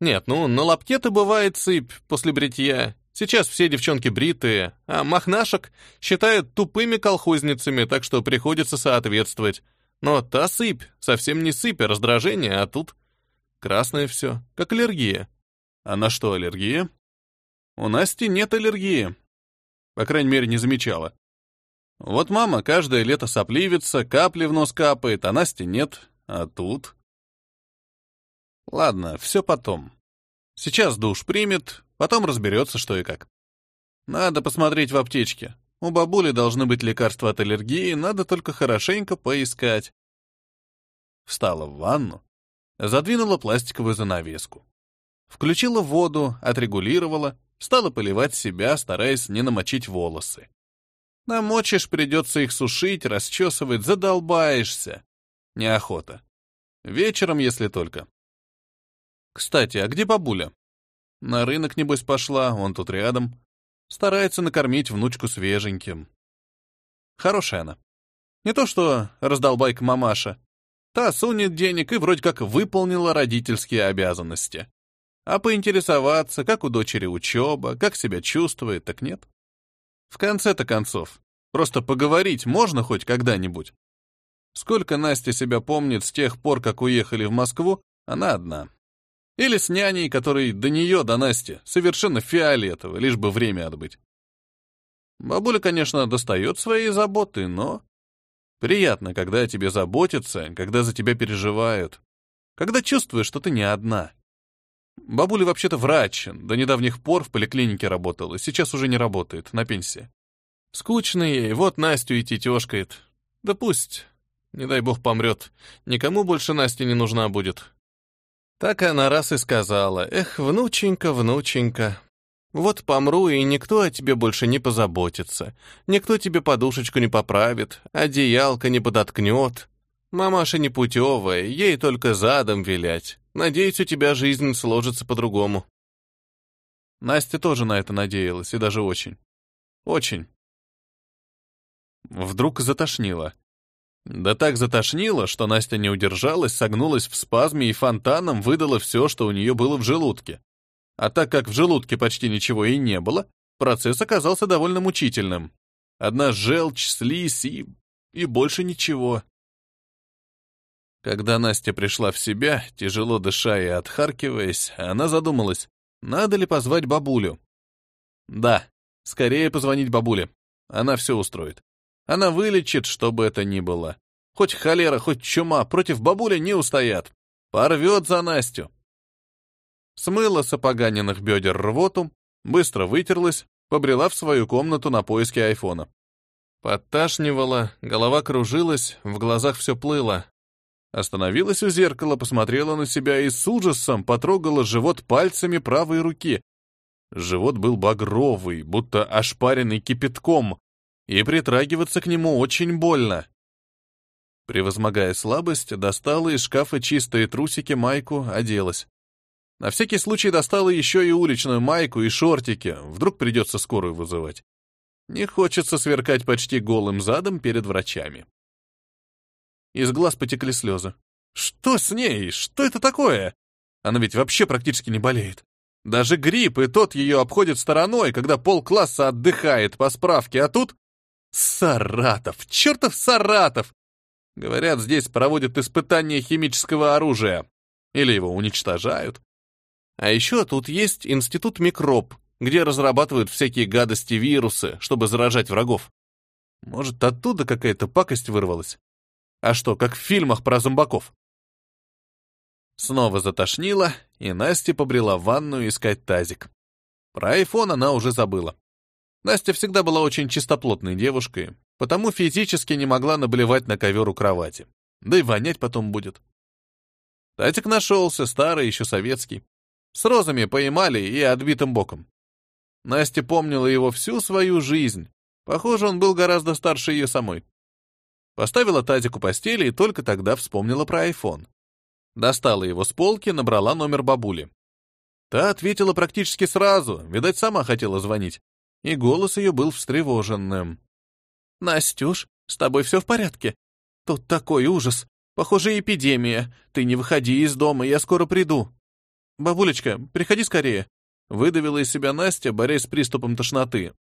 Нет, ну, на лобке-то бывает сыпь после бритья. Сейчас все девчонки бритые, а махнашек считают тупыми колхозницами, так что приходится соответствовать. Но та сыпь совсем не сыпь, а раздражение, а тут красное все, как аллергия. А на что аллергия? У Насти нет аллергии. По крайней мере, не замечала. Вот мама каждое лето сопливится, капли в нос капает, а Насти нет. А тут... Ладно, все потом. Сейчас душ примет, потом разберется, что и как. Надо посмотреть в аптечке. У бабули должны быть лекарства от аллергии, надо только хорошенько поискать. Встала в ванну, задвинула пластиковую занавеску. Включила воду, отрегулировала, стала поливать себя, стараясь не намочить волосы. Намочишь, придется их сушить, расчесывать, задолбаешься. Неохота. Вечером, если только. Кстати, а где бабуля? На рынок, небось, пошла, он тут рядом. Старается накормить внучку свеженьким. Хорошая она. Не то что раздолбайка мамаша. Та сунет денег и вроде как выполнила родительские обязанности. А поинтересоваться, как у дочери учеба, как себя чувствует, так нет. В конце-то концов, просто поговорить можно хоть когда-нибудь? Сколько Настя себя помнит с тех пор, как уехали в Москву, она одна. Или с няней, которой до нее, до Насти, совершенно фиолетово, лишь бы время отбыть. Бабуля, конечно, достает свои заботы, но... Приятно, когда о тебе заботятся, когда за тебя переживают. Когда чувствуешь, что ты не одна. Бабуля вообще-то врач, до недавних пор в поликлинике работала, сейчас уже не работает, на пенсии. Скучно ей, вот Настю идти тёшкает. Да пусть, не дай бог помрет. Никому больше Настя не нужна будет. Так она раз и сказала. Эх, внученька, внученька. Вот помру, и никто о тебе больше не позаботится. Никто тебе подушечку не поправит, одеялко не подоткнет. Мамаша не путевая, ей только задом вилять. Надеюсь, у тебя жизнь сложится по-другому. Настя тоже на это надеялась, и даже очень. Очень. Вдруг затошнило. Да так затошнило, что Настя не удержалась, согнулась в спазме и фонтаном выдала все, что у нее было в желудке. А так как в желудке почти ничего и не было, процесс оказался довольно мучительным. Одна желчь, слизь и... и больше ничего. Когда Настя пришла в себя, тяжело дыша и отхаркиваясь, она задумалась, надо ли позвать бабулю. Да, скорее позвонить бабуле. Она все устроит. Она вылечит, что бы это ни было. Хоть холера, хоть чума, против бабули не устоят. Порвет за Настю. Смыла с бедер рвоту, быстро вытерлась, побрела в свою комнату на поиски айфона. Подташнивала, голова кружилась, в глазах все плыло. Остановилась у зеркала, посмотрела на себя и с ужасом потрогала живот пальцами правой руки. Живот был багровый, будто ошпаренный кипятком, и притрагиваться к нему очень больно. Превозмогая слабость, достала из шкафа чистые трусики, майку, оделась. На всякий случай достала еще и уличную майку и шортики, вдруг придется скорую вызывать. Не хочется сверкать почти голым задом перед врачами. Из глаз потекли слезы. Что с ней? Что это такое? Она ведь вообще практически не болеет. Даже грипп и тот ее обходит стороной, когда полкласса отдыхает по справке, а тут Саратов! Чертов Саратов! Говорят, здесь проводят испытания химического оружия. Или его уничтожают. А еще тут есть институт микроб, где разрабатывают всякие гадости вирусы, чтобы заражать врагов. Может, оттуда какая-то пакость вырвалась? А что, как в фильмах про зомбаков? Снова затошнило, и Настя побрела в ванную искать тазик. Про айфон она уже забыла. Настя всегда была очень чистоплотной девушкой, потому физически не могла наблевать на ковер у кровати. Да и вонять потом будет. Татик нашелся, старый, еще советский. С розами по эмали и отбитым боком. Настя помнила его всю свою жизнь. Похоже, он был гораздо старше ее самой. Поставила тазик у постели и только тогда вспомнила про айфон. Достала его с полки, набрала номер бабули. Та ответила практически сразу, видать, сама хотела звонить. И голос ее был встревоженным. «Настюш, с тобой все в порядке? Тут такой ужас. Похоже, эпидемия. Ты не выходи из дома, я скоро приду». «Бабулечка, приходи скорее», — выдавила из себя Настя, борясь с приступом тошноты.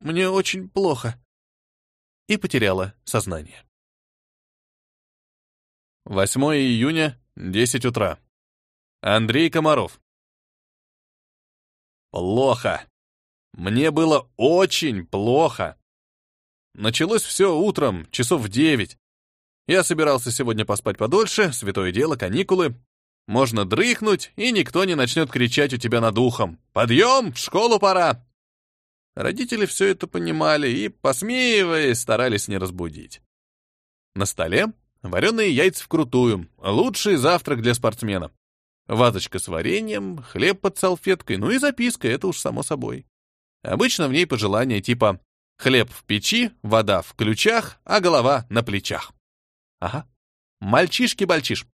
«Мне очень плохо». И потеряла сознание. 8 июня, 10 утра. Андрей Комаров. Плохо. Мне было очень плохо. Началось все утром, часов в девять. Я собирался сегодня поспать подольше, святое дело, каникулы. Можно дрыхнуть, и никто не начнет кричать у тебя над ухом. «Подъем! В школу пора!» Родители все это понимали и, посмеиваясь, старались не разбудить. На столе вареные яйца вкрутую, лучший завтрак для спортсмена. Вазочка с вареньем, хлеб под салфеткой, ну и записка, это уж само собой. Обычно в ней пожелания типа «хлеб в печи, вода в ключах, а голова на плечах». Ага. Мальчишки-бальчиш.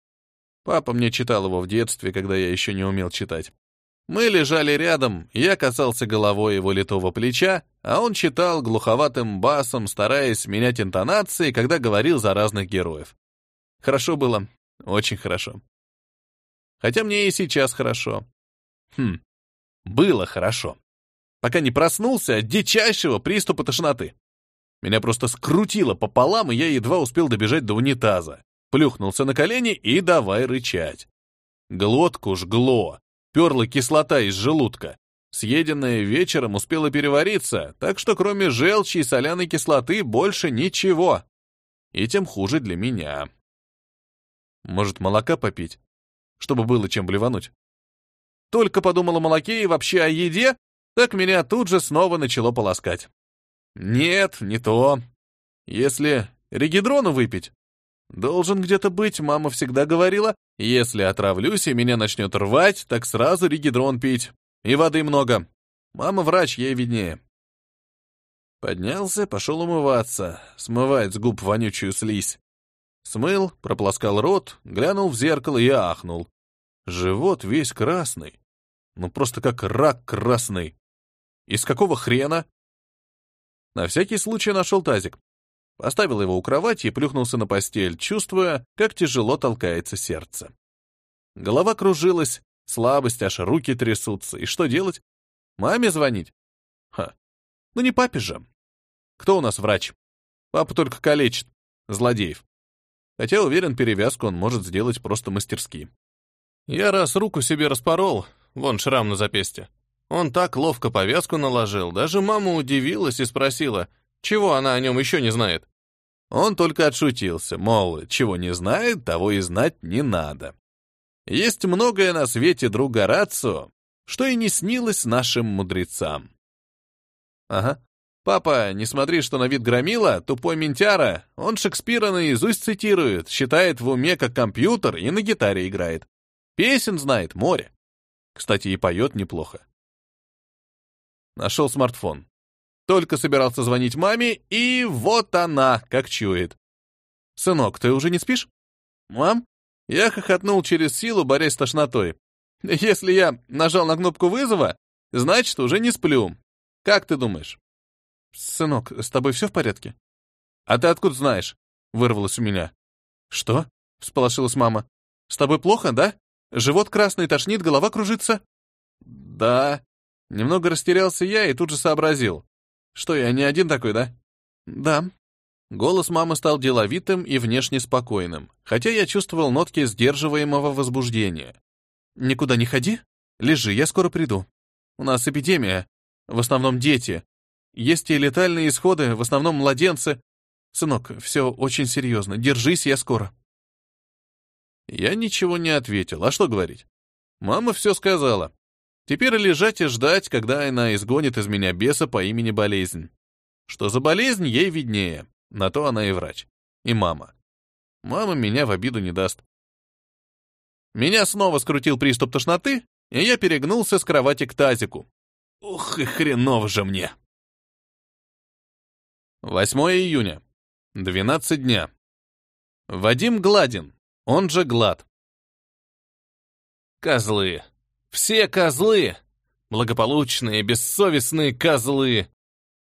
Папа мне читал его в детстве, когда я еще не умел читать. Мы лежали рядом, я касался головой его литого плеча, а он читал глуховатым басом, стараясь менять интонации, когда говорил за разных героев. Хорошо было, очень хорошо. Хотя мне и сейчас хорошо. Хм, было хорошо. Пока не проснулся от дичайшего приступа тошноты. Меня просто скрутило пополам, и я едва успел добежать до унитаза. Плюхнулся на колени и давай рычать. Глотку жгло, перла кислота из желудка. Съеденное вечером успело перевариться, так что кроме желчи и соляной кислоты больше ничего. И тем хуже для меня. Может, молока попить? чтобы было чем блевануть. Только подумал о молоке и вообще о еде, так меня тут же снова начало полоскать. Нет, не то. Если регидрону выпить, должен где-то быть, мама всегда говорила, если отравлюсь и меня начнет рвать, так сразу регидрон пить. И воды много. Мама врач, ей виднее. Поднялся, пошел умываться, смывать с губ вонючую слизь. Смыл, прополоскал рот, глянул в зеркало и ахнул. Живот весь красный. Ну, просто как рак красный. Из какого хрена? На всякий случай нашел тазик. Поставил его у кровати и плюхнулся на постель, чувствуя, как тяжело толкается сердце. Голова кружилась, слабость, аж руки трясутся. И что делать? Маме звонить? Ха. Ну не папе же. Кто у нас врач? Папа только калечит. Злодеев. Хотя, уверен, перевязку он может сделать просто мастерски. Я раз руку себе распорол, вон шрам на запястье. Он так ловко повязку наложил, даже мама удивилась и спросила, чего она о нем еще не знает. Он только отшутился, мол, чего не знает, того и знать не надо. Есть многое на свете, друг Горацио, что и не снилось нашим мудрецам. Ага. Папа, не смотри, что на вид громила, тупой ментяра, он Шекспира наизусть цитирует, считает в уме как компьютер и на гитаре играет. Песен знает море. Кстати, и поет неплохо. Нашел смартфон. Только собирался звонить маме, и вот она, как чует. «Сынок, ты уже не спишь?» «Мам?» Я хохотнул через силу, борясь с тошнотой. «Если я нажал на кнопку вызова, значит, уже не сплю. Как ты думаешь?» «Сынок, с тобой все в порядке?» «А ты откуда знаешь?» — вырвалось у меня. «Что?» — всполошилась мама. «С тобой плохо, да?» Живот красный, тошнит, голова кружится?» «Да». Немного растерялся я и тут же сообразил. «Что, я не один такой, да?» «Да». Голос мамы стал деловитым и внешне спокойным, хотя я чувствовал нотки сдерживаемого возбуждения. «Никуда не ходи. Лежи, я скоро приду. У нас эпидемия. В основном дети. Есть и летальные исходы, в основном младенцы. Сынок, все очень серьезно. Держись, я скоро». Я ничего не ответил. А что говорить? Мама все сказала. Теперь лежать и ждать, когда она изгонит из меня беса по имени болезнь. Что за болезнь, ей виднее. На то она и врач. И мама. Мама меня в обиду не даст. Меня снова скрутил приступ тошноты, и я перегнулся с кровати к тазику. Ух, и хреново же мне. 8 июня. 12 дня. Вадим Гладин, он же Глад. Козлы. Все козлы. Благополучные, бессовестные козлы.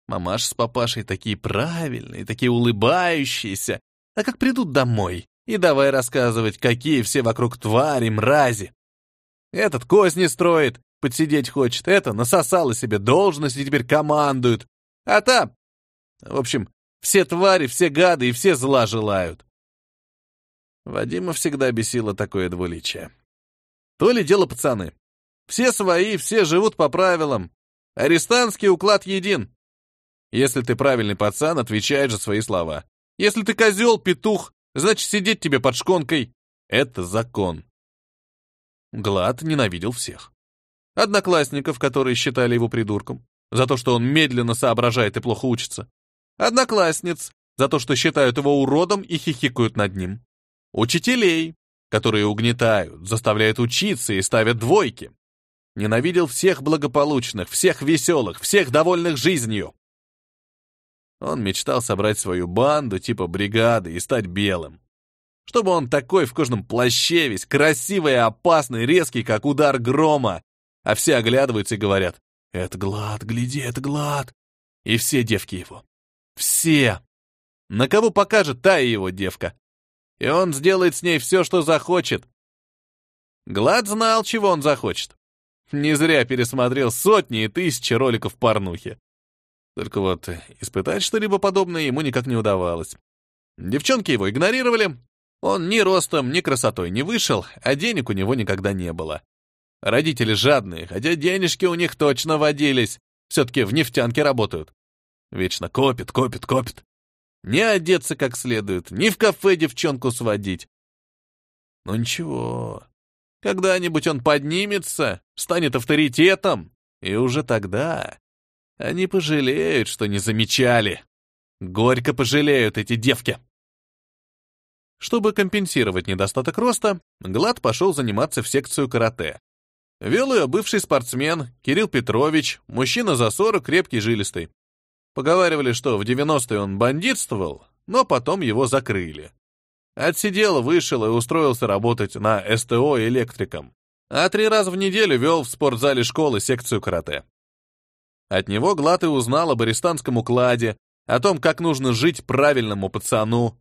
Мамаш с папашей такие правильные, такие улыбающиеся. А как придут домой? И давай рассказывать, какие все вокруг твари, мрази. Этот козни строит, подсидеть хочет, это насосала себе должность и теперь командует. А та... В общем, все твари, все гады и все зла желают. Вадима всегда бесило такое двуличие. То ли дело пацаны. Все свои, все живут по правилам. Арестантский уклад един. Если ты правильный пацан, отвечаешь за свои слова. Если ты козел, петух, значит сидеть тебе под шконкой. Это закон. Глад ненавидел всех. Одноклассников, которые считали его придурком, за то, что он медленно соображает и плохо учится. Одноклассниц, за то, что считают его уродом и хихикают над ним. Учителей, которые угнетают, заставляют учиться и ставят двойки. Ненавидел всех благополучных, всех веселых, всех довольных жизнью. Он мечтал собрать свою банду типа бригады и стать белым. Чтобы он такой в кожном плаще, весь красивый и опасный, резкий, как удар грома. А все оглядываются и говорят, «Это Глад, гляди, это Глад!» И все девки его. Все. На кого покажет та и его девка. И он сделает с ней все, что захочет. Глад знал, чего он захочет. Не зря пересмотрел сотни и тысячи роликов порнухи. Только вот испытать что-либо подобное ему никак не удавалось. Девчонки его игнорировали, он ни ростом, ни красотой не вышел, а денег у него никогда не было. Родители жадные, хотя денежки у них точно водились. Все-таки в нефтянке работают. Вечно копит, копит, копит. Не одеться как следует, ни в кафе девчонку сводить. Но ничего. Когда-нибудь он поднимется, станет авторитетом, и уже тогда они пожалеют, что не замечали. Горько пожалеют эти девки. Чтобы компенсировать недостаток роста, Глад пошел заниматься в секцию карате. Вел ее бывший спортсмен Кирилл Петрович, мужчина за 40, крепкий, жилистый. Поговаривали, что в 90-е он бандитствовал, но потом его закрыли. Отсидел, вышел и устроился работать на СТО электриком. А три раза в неделю вел в спортзале школы секцию карате. От него Глад и узнал об арестантском укладе, о том, как нужно жить правильному пацану,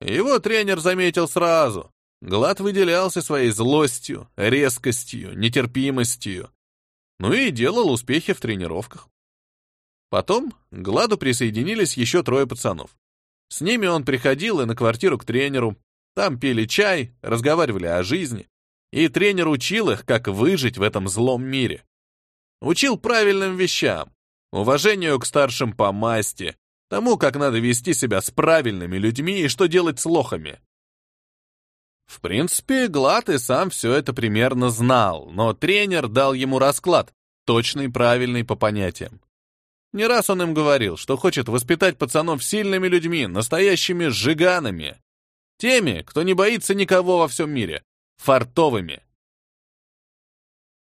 его тренер заметил сразу. Глад выделялся своей злостью, резкостью, нетерпимостью. Ну и делал успехи в тренировках. Потом к Гладу присоединились еще трое пацанов. С ними он приходил и на квартиру к тренеру. Там пили чай, разговаривали о жизни. И тренер учил их, как выжить в этом злом мире. Учил правильным вещам, уважению к старшим по масти, тому, как надо вести себя с правильными людьми и что делать с лохами. В принципе, Глад и сам все это примерно знал, но тренер дал ему расклад, точный правильный по понятиям. Не раз он им говорил, что хочет воспитать пацанов сильными людьми, настоящими жиганами. Теми, кто не боится никого во всем мире. Фартовыми.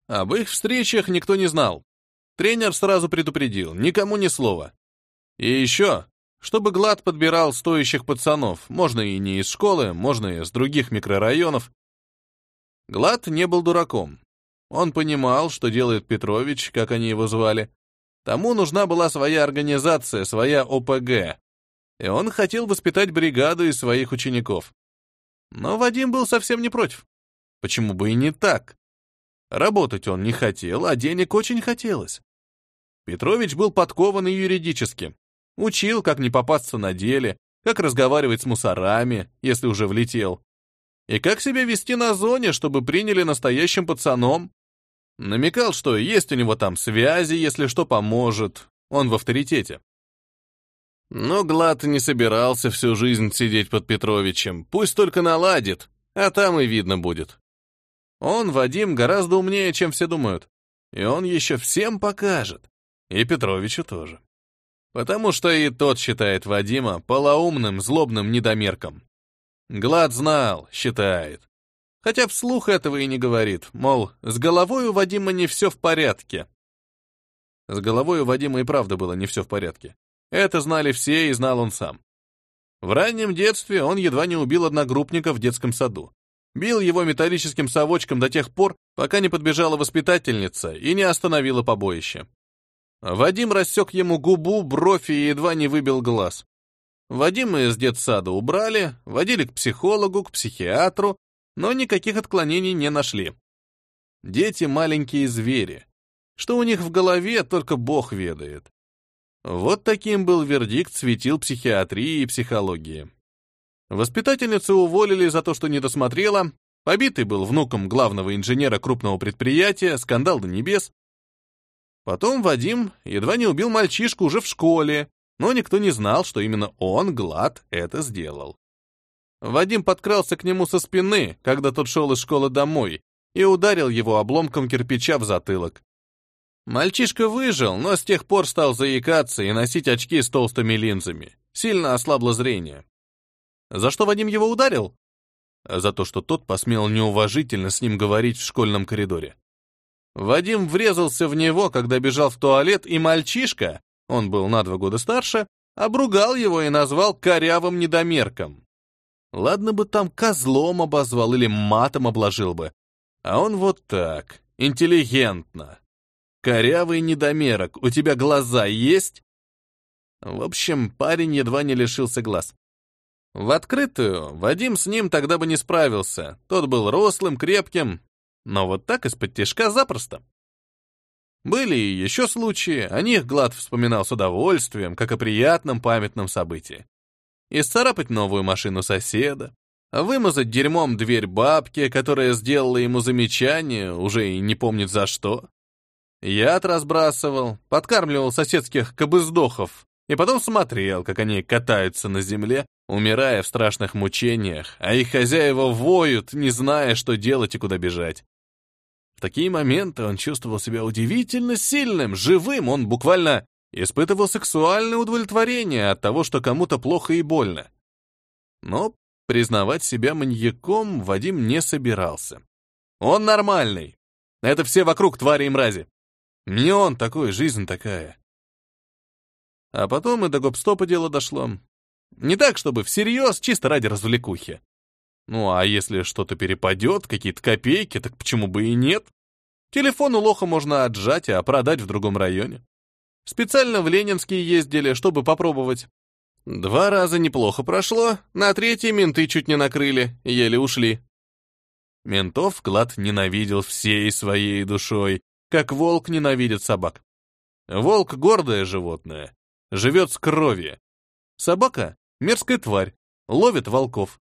Об их встречах никто не знал. Тренер сразу предупредил, никому ни слова. И еще, чтобы Глад подбирал стоящих пацанов, можно и не из школы, можно и из других микрорайонов. Глад не был дураком. Он понимал, что делает Петрович, как они его звали. Тому нужна была своя организация, своя ОПГ. И он хотел воспитать бригаду из своих учеников. Но Вадим был совсем не против. Почему бы и не так? Работать он не хотел, а денег очень хотелось. Петрович был подкован и юридически, Учил, как не попасться на деле, как разговаривать с мусорами, если уже влетел. И как себя вести на зоне, чтобы приняли настоящим пацаном. Намекал, что есть у него там связи, если что поможет. Он в авторитете. Но Глад не собирался всю жизнь сидеть под Петровичем. Пусть только наладит, а там и видно будет. Он, Вадим, гораздо умнее, чем все думают. И он еще всем покажет. И Петровичу тоже. потому что и тот считает Вадима полоумным, злобным недомерком. Глад знал, считает. Хотя вслух этого и не говорит, мол, с головой у Вадима не все в порядке. С головой у Вадима и правда было не все в порядке. Это знали все, и знал он сам. В раннем детстве он едва не убил одногруппника в детском саду. Бил его металлическим совочком до тех пор, пока не подбежала воспитательница и не остановила побоище. Вадим рассек ему губу, бровь и едва не выбил глаз. Вадима из детсада убрали, водили к психологу, к психиатру, но никаких отклонений не нашли. Дети — маленькие звери. Что у них в голове, только Бог ведает. Вот таким был вердикт светил психиатрии и психологии. Воспитательницу уволили за то, что не досмотрела, побитый был внуком главного инженера крупного предприятия, скандал до небес. Потом Вадим едва не убил мальчишку уже в школе, но никто не знал, что именно он, Глад, это сделал. Вадим подкрался к нему со спины, когда тот шел из школы домой, и ударил его обломком кирпича в затылок. Мальчишка выжил, но с тех пор стал заикаться и носить очки с толстыми линзами. Сильно ослабло зрение. За что Вадим его ударил? За то, что тот посмел неуважительно с ним говорить в школьном коридоре. Вадим врезался в него, когда бежал в туалет, и мальчишка, он был на два года старше, обругал его и назвал корявым недомерком. Ладно бы там козлом обозвал или матом обложил бы. А он вот так, интеллигентно. Корявый недомерок, у тебя глаза есть? В общем, парень едва не лишился глаз. В открытую Вадим с ним тогда бы не справился. Тот был рослым, крепким, но вот так из-под тяжка запросто. Были и еще случаи, о них Глад вспоминал с удовольствием, как о приятном памятном событии. Исцарапать новую машину соседа, вымазать дерьмом дверь бабки, которая сделала ему замечание, уже и не помнит за что. Яд разбрасывал, подкармливал соседских кобыздохов, и потом смотрел, как они катаются на земле, умирая в страшных мучениях, а их хозяева воют, не зная, что делать и куда бежать. В такие моменты он чувствовал себя удивительно сильным, живым, он буквально испытывал сексуальное удовлетворение от того, что кому-то плохо и больно. Но признавать себя маньяком Вадим не собирался. Он нормальный. Это все вокруг твари и мрази. Не он такой, жизнь такая. А потом и до гоп-стопа дело дошло. Не так, чтобы всерьез, чисто ради развлекухи. Ну, а если что-то перепадет, какие-то копейки, так почему бы и нет? Телефон у лоха можно отжать, а продать в другом районе. Специально в Ленинский ездили, чтобы попробовать. Два раза неплохо прошло, на третий менты чуть не накрыли, еле ушли. Ментов Клад ненавидел всей своей душой, как волк ненавидит собак. Волк — гордое животное, живет с крови. Собака — мерзкая тварь, ловит волков.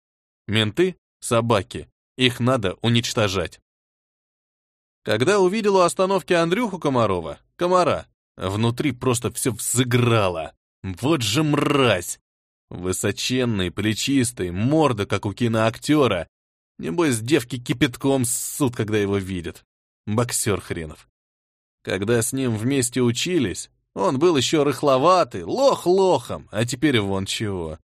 Менты — собаки, их надо уничтожать. Когда увидел у остановки Андрюху Комарова, комара, внутри просто все взыграло. Вот же мразь! Высоченный, плечистый, морда, как у киноактера. Небось, девки кипятком ссут, когда его видят. Боксер хренов. Когда с ним вместе учились, он был еще рыхловатый, лох лохом, а теперь вон чего.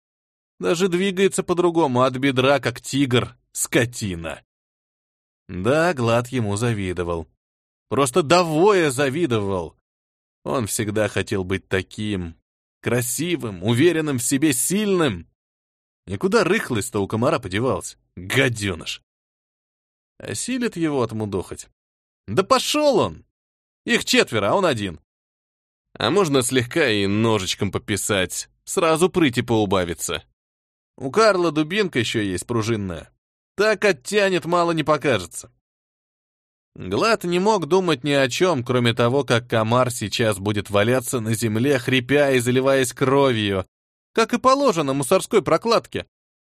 Даже двигается по-другому, от бедра, как тигр, скотина. Да, Глад ему завидовал. Просто довое завидовал. Он всегда хотел быть таким. Красивым, уверенным в себе, сильным. И куда рыхлость-то у комара подевался? Гаденыш. Осилит его отмудохать. Да пошел он! Их четверо, а он один. А можно слегка и ножичком пописать, сразу прыти поубавиться. У Карла дубинка еще есть пружинная. Так оттянет, мало не покажется. Глад не мог думать ни о чем, кроме того, как комар сейчас будет валяться на земле, хрипя и заливаясь кровью, как и положено мусорской прокладке.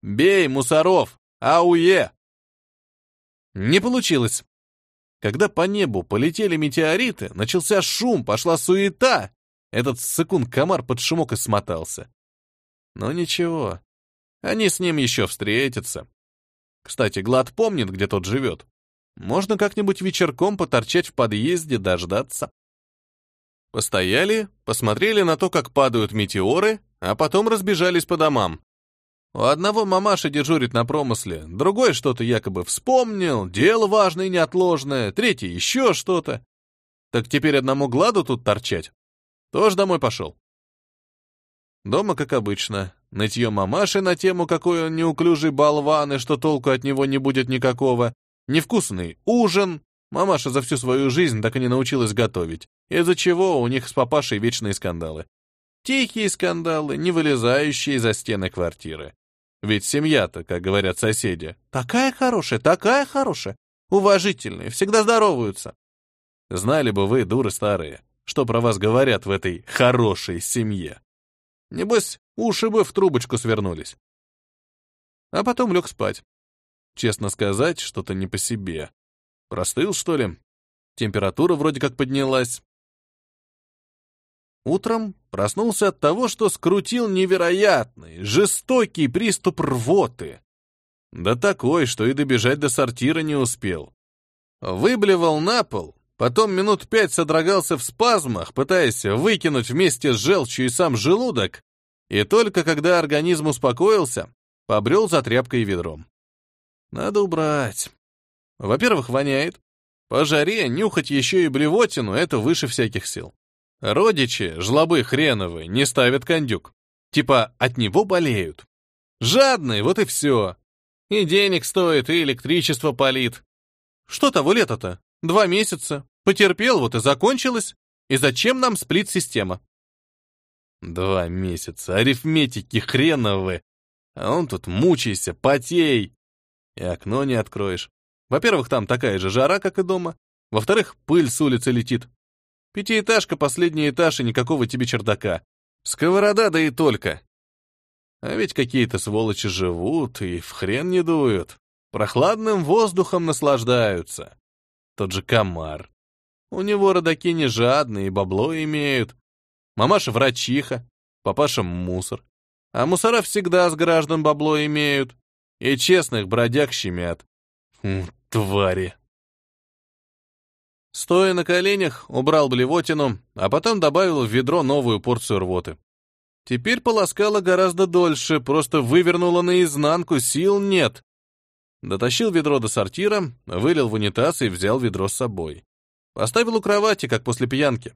«Бей, мусоров! Ауе!» Не получилось. Когда по небу полетели метеориты, начался шум, пошла суета. Этот сыкун-комар под шумок и смотался. Но ничего, они с ним еще встретятся. Кстати, Глад помнит, где тот живет. Можно как-нибудь вечерком поторчать в подъезде, дождаться. Постояли, посмотрели на то, как падают метеоры, а потом разбежались по домам. У одного мамаша дежурит на промысле, другой что-то якобы вспомнил, дело важное и неотложное, третий еще что-то. Так теперь одному гладу тут торчать. Тоже домой пошел. Дома, как обычно, нытье мамаши на тему, какой он неуклюжий болван и что толку от него не будет никакого, невкусный ужин. Мамаша за всю свою жизнь так и не научилась готовить, из-за чего у них с папашей вечные скандалы. Тихие скандалы, не вылезающие за стены квартиры. Ведь семья-то, как говорят соседи, такая хорошая, такая хорошая, уважительная, всегда здороваются. Знали бы вы, дуры старые, что про вас говорят в этой хорошей семье. Небось, уши бы в трубочку свернулись. А потом лег спать. Честно сказать, что-то не по себе. Простыл, что ли? Температура вроде как поднялась. Утром проснулся от того, что скрутил невероятный, жестокий приступ рвоты. Да такой, что и добежать до сортира не успел. Выблевал на пол, потом минут пять содрогался в спазмах, пытаясь выкинуть вместе с желчью и сам желудок, и только когда организм успокоился, побрел за тряпкой и ведром. Надо убрать. Во-первых, воняет. По жаре нюхать еще и блевотину — это выше всяких сил. Родичи, жлобы хреновы, не ставят кондюк. Типа от него болеют. Жадный, вот и все. И денег стоит, и электричество палит. Что того лета-то? Два месяца. Потерпел, вот и закончилось. И зачем нам сплит-система? Два месяца. Арифметики хреновы. А он тут мучайся, потей. И окно не откроешь. Во-первых, там такая же жара, как и дома. Во-вторых, пыль с улицы летит. Пятиэтажка, последний этаж и никакого тебе чердака. Сковорода, да и только. А ведь какие-то сволочи живут и в хрен не дуют. Прохладным воздухом наслаждаются. Тот же комар. У него родаки не жадные, и бабло имеют. Мамаша врачиха, папаша мусор. А мусора всегда с граждан бабло имеют. И честных бродяг щемят. Фу, твари. Стоя на коленях, убрал блевотину, а потом добавил в ведро новую порцию рвоты. Теперь полоскала гораздо дольше, просто вывернула наизнанку, сил нет. Дотащил ведро до сортира, вылил в унитаз и взял ведро с собой. Поставил у кровати, как после пьянки.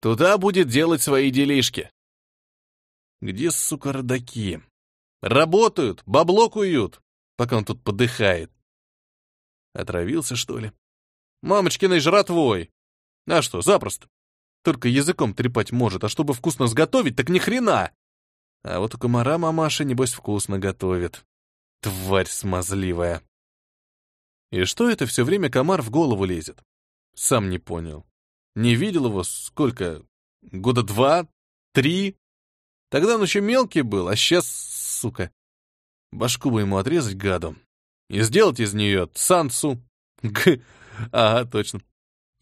Туда будет делать свои делишки. Где, сука, родаки? Работают, бабло куют, пока он тут подыхает. Отравился, что ли? Мамочкиной жратвой. А что, запросто. Только языком трепать может, а чтобы вкусно сготовить, так ни хрена. А вот у комара мамаша, небось, вкусно готовит. Тварь смазливая. И что это все время комар в голову лезет? Сам не понял. Не видел его сколько? Года два? Три? Тогда он еще мелкий был, а сейчас, сука. Башку бы ему отрезать гадом. И сделать из нее сансу. Г Ага, точно.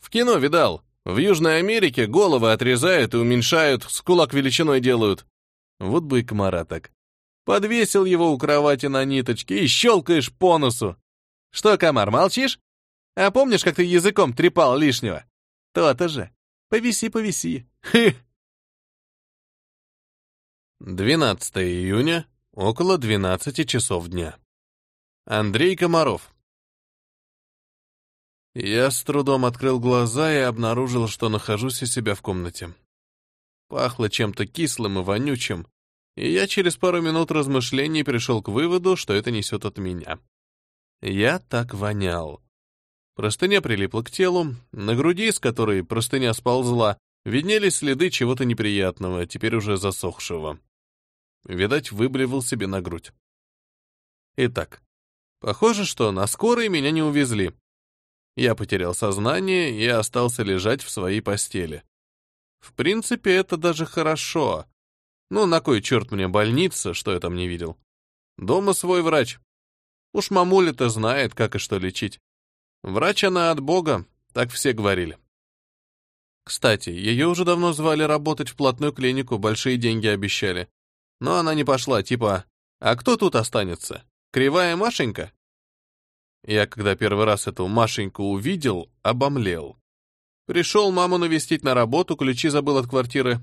В кино видал. В Южной Америке головы отрезают и уменьшают, с кулак величиной делают. Вот бы и комара так. Подвесил его у кровати на ниточке и щелкаешь по носу. Что, комар, молчишь? А помнишь, как ты языком трепал лишнего? То-то же. Повиси, повиси. Хы. 12 июня, около 12 часов дня. Андрей Комаров. Я с трудом открыл глаза и обнаружил, что нахожусь у себя в комнате. Пахло чем-то кислым и вонючим, и я через пару минут размышлений пришел к выводу, что это несет от меня. Я так вонял. Простыня прилипла к телу, на груди, с которой простыня сползла, виднелись следы чего-то неприятного, теперь уже засохшего. Видать, выблевал себе на грудь. Итак, похоже, что на скорой меня не увезли. Я потерял сознание и остался лежать в своей постели. В принципе, это даже хорошо. Ну, на кой черт мне больница, что я там не видел? Дома свой врач. Уж мамуля-то знает, как и что лечить. Врач она от Бога, так все говорили. Кстати, ее уже давно звали работать в платную клинику, большие деньги обещали. Но она не пошла, типа, а кто тут останется? Кривая Машенька? Я, когда первый раз эту Машеньку увидел, обомлел. Пришел маму навестить на работу, ключи забыл от квартиры.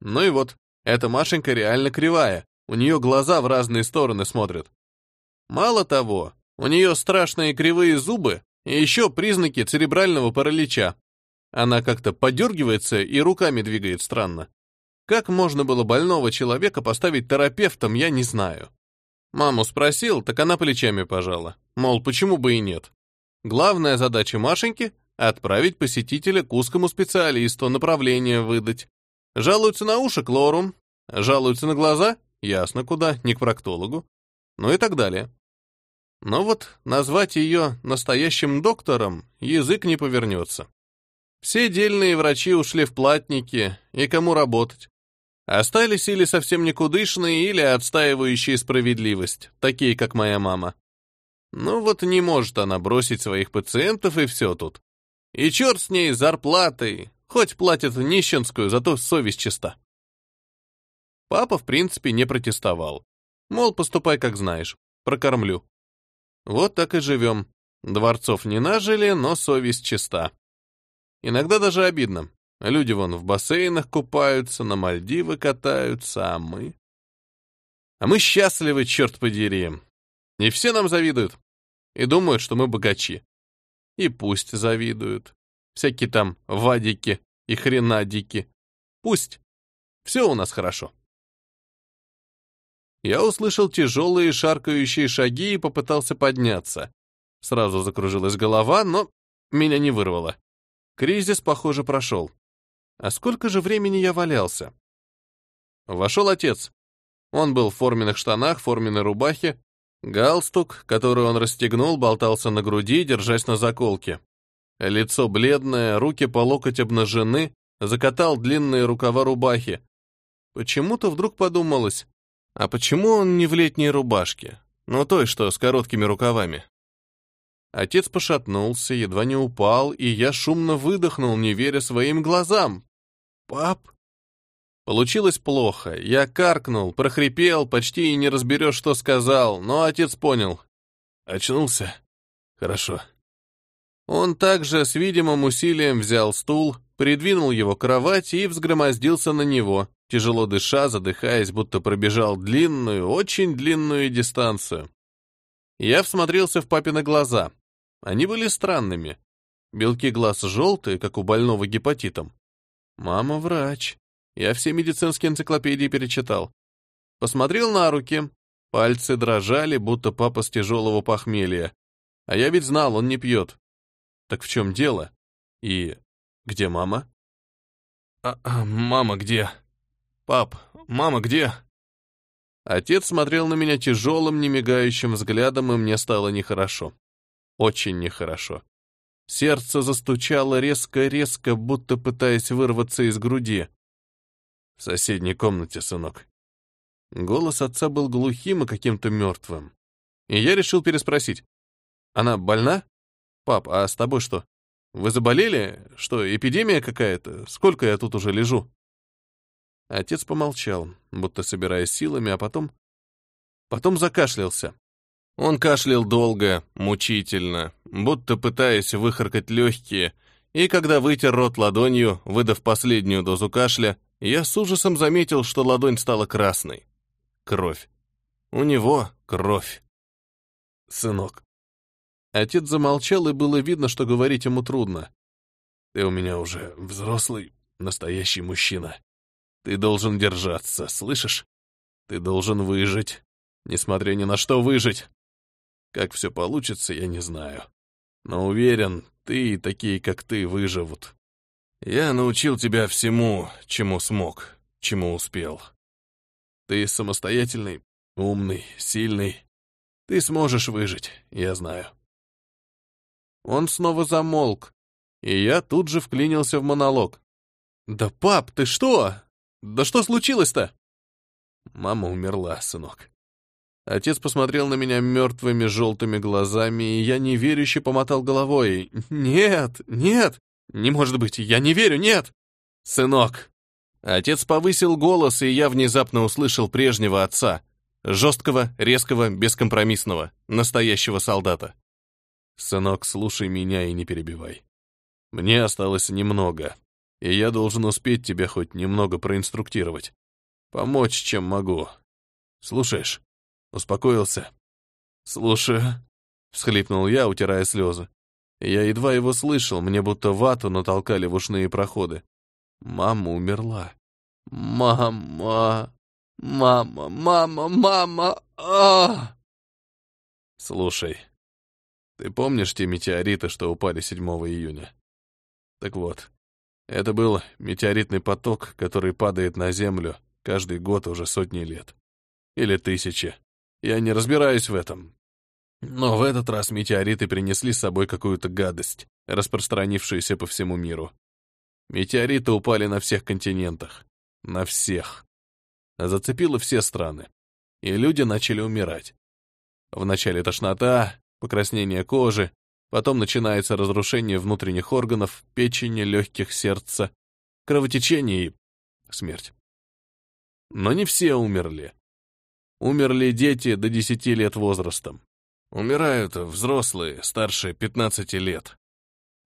Ну и вот, эта Машенька реально кривая, у нее глаза в разные стороны смотрят. Мало того, у нее страшные кривые зубы и еще признаки церебрального паралича. Она как-то подергивается и руками двигает странно. Как можно было больного человека поставить терапевтом, я не знаю. Маму спросил, так она плечами пожала. Мол, почему бы и нет. Главная задача Машеньки — отправить посетителя к узкому специалисту, направление выдать. Жалуются на уши — к лору. Жалуются на глаза — ясно куда, не к проктологу. Ну и так далее. Но вот назвать ее настоящим доктором язык не повернется. Все дельные врачи ушли в платники, и кому работать? Остались или совсем никудышные, или отстаивающие справедливость, такие, как моя мама. Ну вот не может она бросить своих пациентов, и все тут. И черт с ней, зарплатой, хоть платят нищенскую, зато совесть чиста. Папа, в принципе, не протестовал. Мол, поступай, как знаешь, прокормлю. Вот так и живем. Дворцов не нажили, но совесть чиста. Иногда даже обидно. Люди вон в бассейнах купаются, на Мальдивы катаются, а мы... А мы счастливы, черт подери. И все нам завидуют. И думают, что мы богачи. И пусть завидуют. Всякие там вадики и хренадики. Пусть. Все у нас хорошо. Я услышал тяжелые шаркающие шаги и попытался подняться. Сразу закружилась голова, но меня не вырвало. Кризис, похоже, прошел. А сколько же времени я валялся? Вошел отец. Он был в форменных штанах, форменной рубахе. Галстук, который он расстегнул, болтался на груди, держась на заколке. Лицо бледное, руки по локоть обнажены, закатал длинные рукава рубахи. Почему-то вдруг подумалось, а почему он не в летней рубашке? Ну, той, что с короткими рукавами. Отец пошатнулся, едва не упал, и я шумно выдохнул, не веря своим глазам. «Пап?» Получилось плохо. Я каркнул, прохрипел, почти и не разберешь, что сказал, но отец понял. Очнулся? Хорошо. Он также с видимым усилием взял стул, придвинул его к кровати и взгромоздился на него, тяжело дыша, задыхаясь, будто пробежал длинную, очень длинную дистанцию. Я всмотрелся в папины глаза. Они были странными. Белки глаз желтые, как у больного гепатитом. Мама врач. Я все медицинские энциклопедии перечитал. Посмотрел на руки. Пальцы дрожали, будто папа с тяжелого похмелья. А я ведь знал, он не пьет. Так в чем дело? И где мама? А, а мама где? Пап, мама где? Отец смотрел на меня тяжелым, немигающим взглядом, и мне стало нехорошо. Очень нехорошо. Сердце застучало резко-резко, будто пытаясь вырваться из груди. В соседней комнате, сынок. Голос отца был глухим и каким-то мертвым. И я решил переспросить. Она больна? Пап, а с тобой что? Вы заболели? Что, эпидемия какая-то? Сколько я тут уже лежу? Отец помолчал, будто собираясь силами, а потом... Потом закашлялся. Он кашлял долго, мучительно, будто пытаясь выхаркать легкие, и когда вытер рот ладонью, выдав последнюю дозу кашля, я с ужасом заметил, что ладонь стала красной. Кровь. У него кровь. Сынок. Отец замолчал, и было видно, что говорить ему трудно. Ты у меня уже взрослый, настоящий мужчина. Ты должен держаться, слышишь? Ты должен выжить. Несмотря ни на что выжить. Как все получится, я не знаю. Но уверен, ты и такие, как ты, выживут. Я научил тебя всему, чему смог, чему успел. Ты самостоятельный, умный, сильный. Ты сможешь выжить, я знаю. Он снова замолк, и я тут же вклинился в монолог. «Да, пап, ты что? Да что случилось-то?» Мама умерла, сынок. Отец посмотрел на меня мертвыми желтыми глазами, и я неверяще помотал головой. «Нет, нет, не может быть, я не верю, нет!» «Сынок!» Отец повысил голос, и я внезапно услышал прежнего отца. Жесткого, резкого, бескомпромиссного, настоящего солдата. «Сынок, слушай меня и не перебивай. Мне осталось немного, и я должен успеть тебя хоть немного проинструктировать. Помочь, чем могу. Слушаешь? Успокоился? Слушаю, — всхлипнул я, утирая слезы. Я едва его слышал, мне будто вату натолкали в ушные проходы. Мама умерла. Мама, мама, мама, мама, а! Слушай, ты помнишь те метеориты, что упали 7 июня? Так вот, это был метеоритный поток, который падает на Землю каждый год уже сотни лет. Или тысячи. Я не разбираюсь в этом. Но в этот раз метеориты принесли с собой какую-то гадость, распространившуюся по всему миру. Метеориты упали на всех континентах. На всех. Зацепило все страны. И люди начали умирать. Вначале тошнота, покраснение кожи, потом начинается разрушение внутренних органов, печени, легких, сердца, кровотечение и смерть. Но не все умерли. Умерли дети до 10 лет возрастом. Умирают взрослые, старше 15 лет.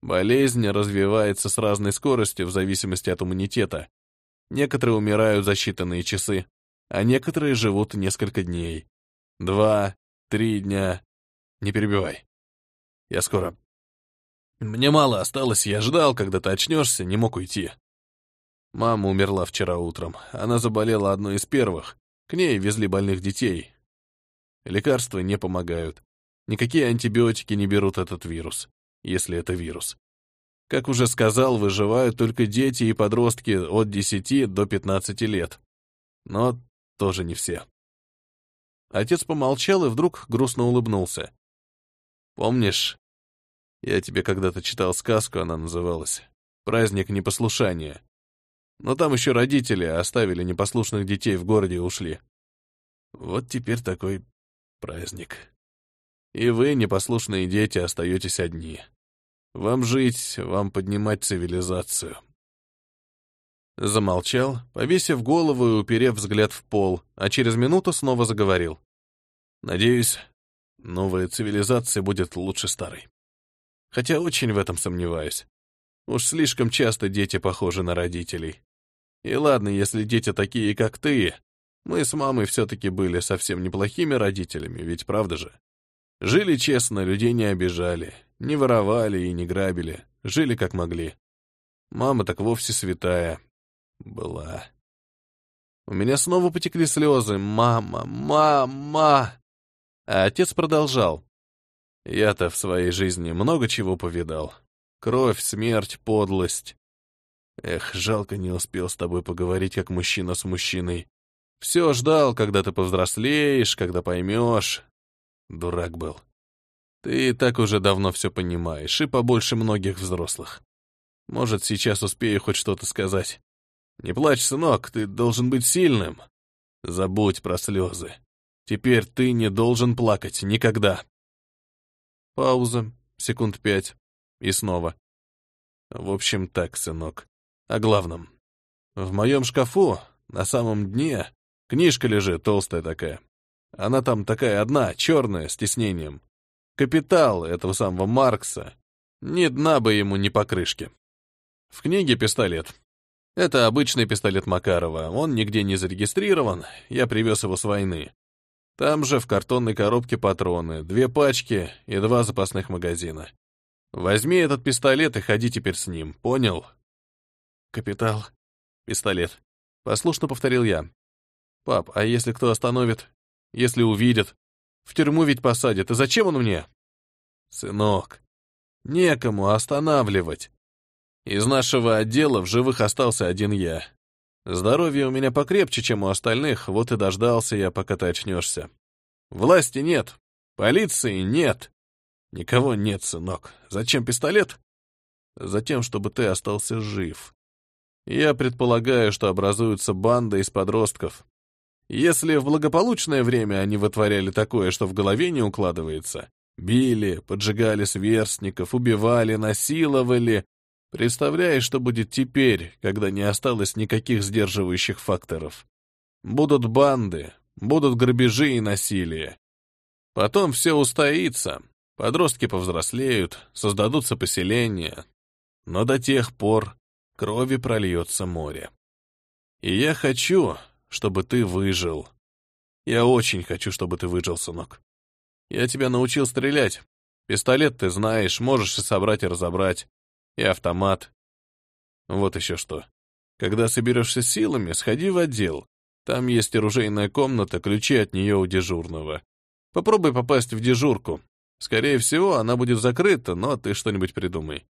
Болезнь развивается с разной скоростью в зависимости от иммунитета. Некоторые умирают за считанные часы, а некоторые живут несколько дней. Два, три дня. Не перебивай. Я скоро. Мне мало осталось, я ждал, когда ты очнешься, не мог уйти. Мама умерла вчера утром. Она заболела одной из первых. К ней везли больных детей. Лекарства не помогают. Никакие антибиотики не берут этот вирус, если это вирус. Как уже сказал, выживают только дети и подростки от 10 до 15 лет. Но тоже не все. Отец помолчал и вдруг грустно улыбнулся. «Помнишь, я тебе когда-то читал сказку, она называлась «Праздник непослушания». Но там еще родители оставили непослушных детей в городе и ушли. Вот теперь такой праздник. И вы, непослушные дети, остаетесь одни. Вам жить, вам поднимать цивилизацию. Замолчал, повесив голову и уперев взгляд в пол, а через минуту снова заговорил. Надеюсь, новая цивилизация будет лучше старой. Хотя очень в этом сомневаюсь. Уж слишком часто дети похожи на родителей. И ладно, если дети такие, как ты, мы с мамой все-таки были совсем неплохими родителями, ведь правда же? Жили честно, людей не обижали, не воровали и не грабили, жили как могли. Мама так вовсе святая была. У меня снова потекли слезы. «Мама! Мама!» А отец продолжал. «Я-то в своей жизни много чего повидал. Кровь, смерть, подлость. Эх, жалко, не успел с тобой поговорить, как мужчина с мужчиной. Все ждал, когда ты повзрослеешь, когда поймешь. Дурак был. Ты так уже давно все понимаешь, и побольше многих взрослых. Может, сейчас успею хоть что-то сказать. Не плачь, сынок, ты должен быть сильным. Забудь про слезы. Теперь ты не должен плакать никогда. Пауза, секунд пять, и снова. В общем, так, сынок о главном. В моем шкафу, на самом дне, книжка лежит толстая такая. Она там такая одна, черная, с тиснением. Капитал этого самого Маркса. Ни дна бы ему, ни покрышки. В книге пистолет. Это обычный пистолет Макарова, он нигде не зарегистрирован, я привез его с войны. Там же в картонной коробке патроны, две пачки и два запасных магазина. Возьми этот пистолет и ходи теперь с ним, понял? «Капитал. Пистолет». Послушно повторил я. «Пап, а если кто остановит? Если увидят? В тюрьму ведь посадят, и зачем он мне?» «Сынок, некому останавливать. Из нашего отдела в живых остался один я. Здоровье у меня покрепче, чем у остальных, вот и дождался я, пока ты очнешься. Власти нет, полиции нет. Никого нет, сынок. Зачем пистолет? Затем, чтобы ты остался жив. Я предполагаю, что образуются банды из подростков. Если в благополучное время они вытворяли такое, что в голове не укладывается, били, поджигали сверстников, убивали, насиловали, представляешь, что будет теперь, когда не осталось никаких сдерживающих факторов. Будут банды, будут грабежи и насилие. Потом все устоится, подростки повзрослеют, создадутся поселения, но до тех пор крови прольется море. И я хочу, чтобы ты выжил. Я очень хочу, чтобы ты выжил, сынок. Я тебя научил стрелять. Пистолет ты знаешь, можешь и собрать, и разобрать. И автомат. Вот еще что. Когда соберешься силами, сходи в отдел. Там есть оружейная комната, ключи от нее у дежурного. Попробуй попасть в дежурку. Скорее всего, она будет закрыта, но ты что-нибудь придумай.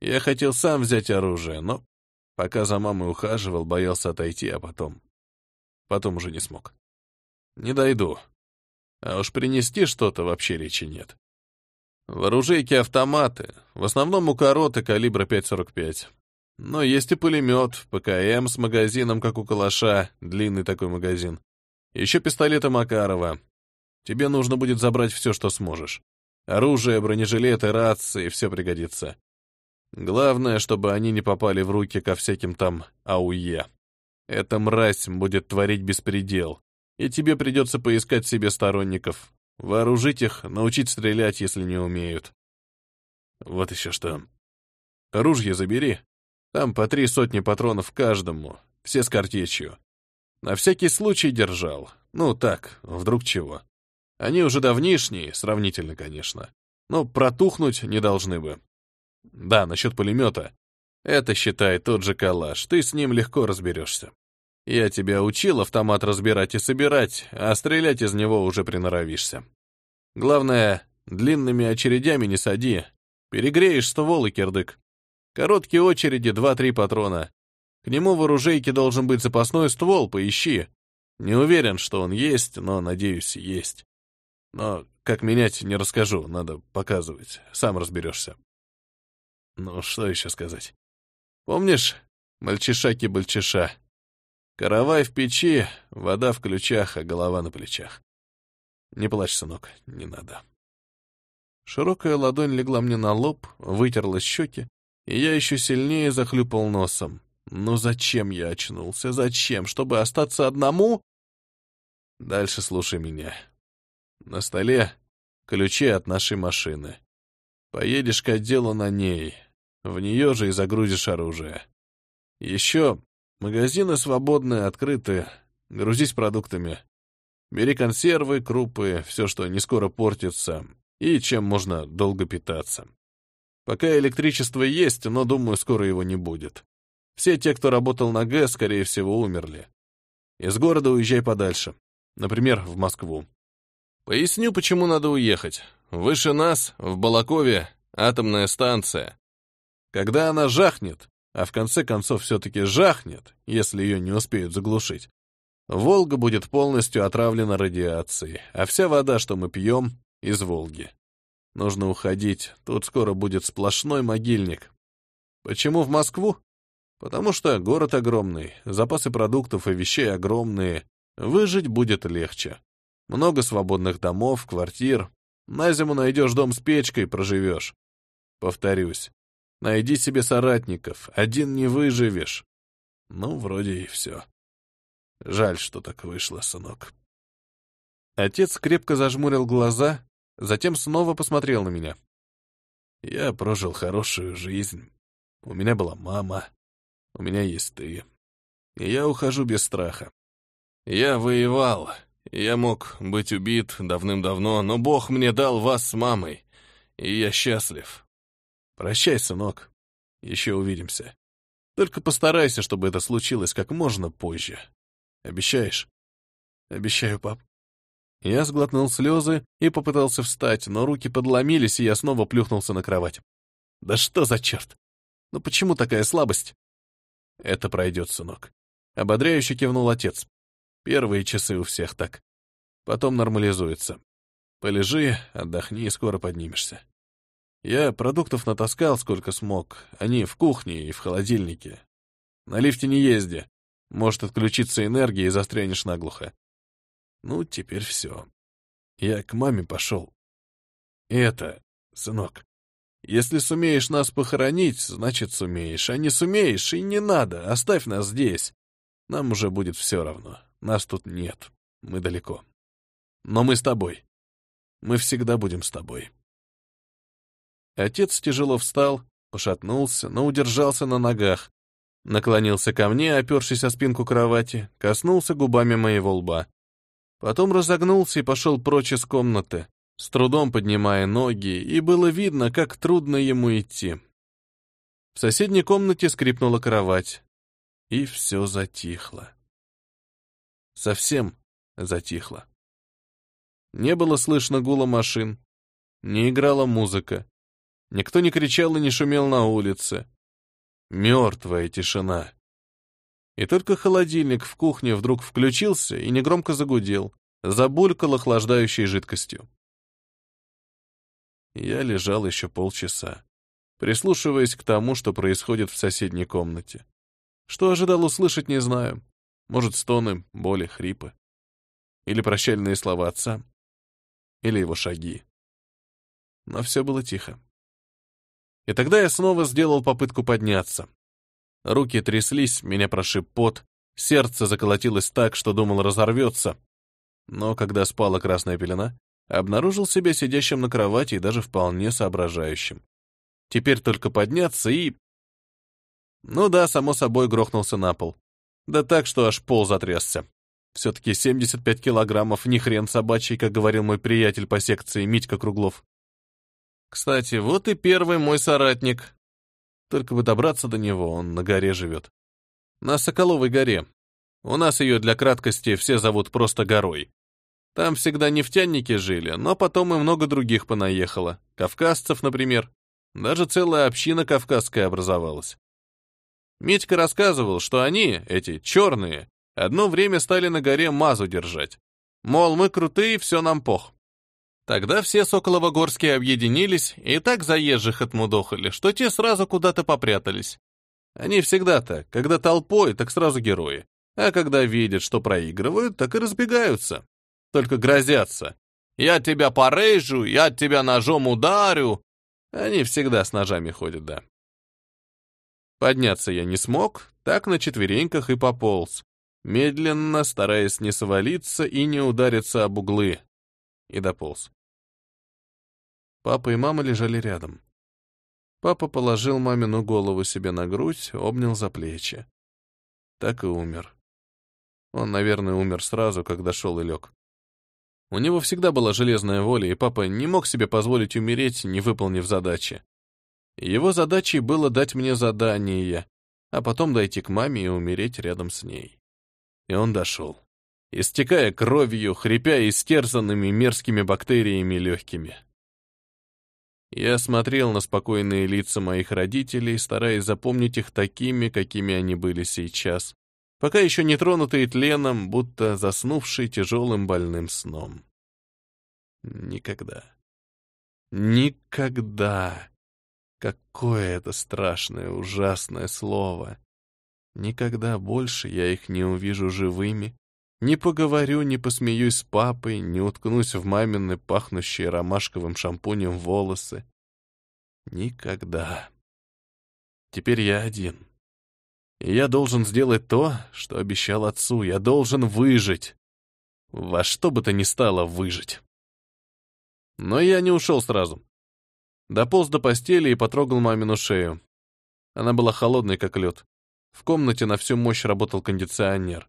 Я хотел сам взять оружие, но пока за мамой ухаживал, боялся отойти, а потом... Потом уже не смог. Не дойду. А уж принести что-то вообще речи нет. В оружейке автоматы, в основном у короты калибра 5,45. Но есть и пулемет, ПКМ с магазином, как у калаша, длинный такой магазин. Еще пистолеты Макарова. Тебе нужно будет забрать все, что сможешь. Оружие, бронежилеты, рации, все пригодится. Главное, чтобы они не попали в руки ко всяким там АУЕ. Эта мразь будет творить беспредел, и тебе придется поискать себе сторонников, вооружить их, научить стрелять, если не умеют. Вот еще что. Ружье забери. Там по три сотни патронов каждому, все с картечью. На всякий случай держал. Ну так, вдруг чего. Они уже давнишние, сравнительно, конечно. Но протухнуть не должны бы. Да, насчет пулемета. Это, считай, тот же калаш. Ты с ним легко разберешься. Я тебя учил автомат разбирать и собирать, а стрелять из него уже приноровишься. Главное, длинными очередями не сади. Перегреешь ствол и кирдык. Короткие очереди, два-три патрона. К нему в оружейке должен быть запасной ствол, поищи. Не уверен, что он есть, но, надеюсь, есть. Но как менять, не расскажу, надо показывать, сам разберешься. Ну, что еще сказать? Помнишь мальчишаки-бальчиша? Каравай в печи, вода в ключах, а голова на плечах. Не плачь, сынок, не надо. Широкая ладонь легла мне на лоб, вытерла щеки, и я еще сильнее захлюпал носом. Но зачем я очнулся? Зачем? Чтобы остаться одному? Дальше слушай меня. На столе ключи от нашей машины. Поедешь к отделу на ней. В нее же и загрузишь оружие. Еще магазины свободные, открыты. Грузись продуктами. Бери консервы, крупы, все, что не скоро портится, и чем можно долго питаться. Пока электричество есть, но, думаю, скоро его не будет. Все те, кто работал на ГЭС, скорее всего, умерли. Из города уезжай подальше. Например, в Москву. Поясню, почему надо уехать. Выше нас, в Балакове, атомная станция. Когда она жахнет, а в конце концов все-таки жахнет, если ее не успеют заглушить, Волга будет полностью отравлена радиацией, а вся вода, что мы пьем, из Волги. Нужно уходить, тут скоро будет сплошной могильник. Почему в Москву? Потому что город огромный, запасы продуктов и вещей огромные, выжить будет легче. Много свободных домов, квартир. На зиму найдешь дом с печкой, проживешь. Повторюсь, найди себе соратников, один не выживешь. Ну, вроде и все. Жаль, что так вышло, сынок. Отец крепко зажмурил глаза, затем снова посмотрел на меня. Я прожил хорошую жизнь. У меня была мама, у меня есть ты. И я ухожу без страха. Я воевал, я мог быть убит давным-давно, но Бог мне дал вас с мамой, и я счастлив. Прощай, сынок. Еще увидимся. Только постарайся, чтобы это случилось как можно позже. Обещаешь? Обещаю, пап. Я сглотнул слезы и попытался встать, но руки подломились, и я снова плюхнулся на кровать. Да что за черт? Ну почему такая слабость? Это пройдет, сынок. Ободряюще кивнул отец. Первые часы у всех так. Потом нормализуется. Полежи, отдохни и скоро поднимешься. Я продуктов натаскал сколько смог. Они в кухне и в холодильнике. На лифте не езди. Может отключиться энергия и застрянешь наглухо. Ну, теперь все. Я к маме пошел. Это, сынок, если сумеешь нас похоронить, значит сумеешь, а не сумеешь, и не надо, оставь нас здесь. Нам уже будет все равно. Нас тут нет. Мы далеко. Но мы с тобой. Мы всегда будем с тобой. Отец тяжело встал, пошатнулся, но удержался на ногах. Наклонился ко мне, опершись о спинку кровати, коснулся губами моего лба. Потом разогнулся и пошел прочь из комнаты, с трудом поднимая ноги, и было видно, как трудно ему идти. В соседней комнате скрипнула кровать, и все затихло. Совсем затихло. Не было слышно гула машин, не играла музыка, никто не кричал и не шумел на улице. Мертвая тишина. И только холодильник в кухне вдруг включился и негромко загудел, забулькал охлаждающей жидкостью. Я лежал еще полчаса, прислушиваясь к тому, что происходит в соседней комнате. Что ожидал услышать, не знаю. Может, стоны, боли, хрипы. Или прощальные слова отца. Или его шаги. Но все было тихо. И тогда я снова сделал попытку подняться. Руки тряслись, меня прошиб пот, сердце заколотилось так, что думал разорвется. Но когда спала красная пелена, обнаружил себя сидящим на кровати и даже вполне соображающим. Теперь только подняться и... Ну да, само собой грохнулся на пол. Да так, что аж пол затрясся. Все-таки 75 килограммов, ни хрен собачий, как говорил мой приятель по секции Митька Круглов. Кстати, вот и первый мой соратник. Только бы добраться до него, он на горе живет. На Соколовой горе. У нас ее для краткости все зовут просто горой. Там всегда нефтяники жили, но потом и много других понаехало. Кавказцев, например. Даже целая община кавказская образовалась. Митька рассказывал, что они, эти черные, одно время стали на горе мазу держать. Мол, мы крутые, все нам пох. Тогда все Соколово-Горские объединились и так заезжих отмудохали, что те сразу куда-то попрятались. Они всегда так, когда толпой, так сразу герои. А когда видят, что проигрывают, так и разбегаются. Только грозятся. «Я тебя порежу, я тебя ножом ударю». Они всегда с ножами ходят, да. Подняться я не смог, так на четвереньках и пополз, медленно, стараясь не свалиться и не удариться об углы и дополз. Папа и мама лежали рядом. Папа положил мамину голову себе на грудь, обнял за плечи. Так и умер. Он, наверное, умер сразу, когда шел и лег. У него всегда была железная воля, и папа не мог себе позволить умереть, не выполнив задачи. Его задачей было дать мне задание, а потом дойти к маме и умереть рядом с ней. И он дошел истекая кровью, хрипя истерзанными мерзкими бактериями легкими. Я смотрел на спокойные лица моих родителей, стараясь запомнить их такими, какими они были сейчас, пока еще не тронутые тленом, будто заснувшие тяжелым больным сном. Никогда. Никогда. Какое это страшное, ужасное слово. Никогда больше я их не увижу живыми, не поговорю, не посмеюсь с папой, не уткнусь в мамины, пахнущие ромашковым шампунем волосы. Никогда. Теперь я один. И я должен сделать то, что обещал отцу. Я должен выжить. Во что бы то ни стало выжить. Но я не ушел сразу. Дополз до постели и потрогал мамину шею. Она была холодной, как лед. В комнате на всю мощь работал кондиционер.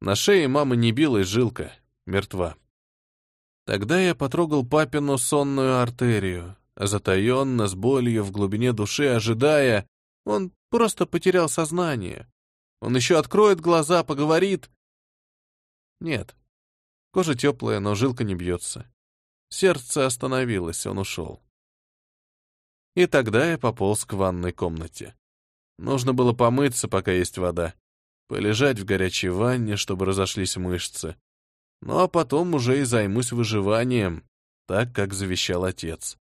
На шее мамы не билась жилка, мертва. Тогда я потрогал папину сонную артерию, затаенно, с болью в глубине души, ожидая, он просто потерял сознание. Он еще откроет глаза, поговорит. Нет. Кожа теплая, но жилка не бьется. Сердце остановилось, он ушел. И тогда я пополз к ванной комнате. Нужно было помыться, пока есть вода полежать в горячей ванне, чтобы разошлись мышцы. Ну а потом уже и займусь выживанием, так, как завещал отец.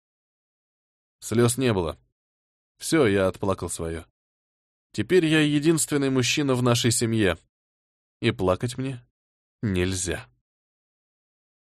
Слез не было. Все, я отплакал свое. Теперь я единственный мужчина в нашей семье. И плакать мне нельзя.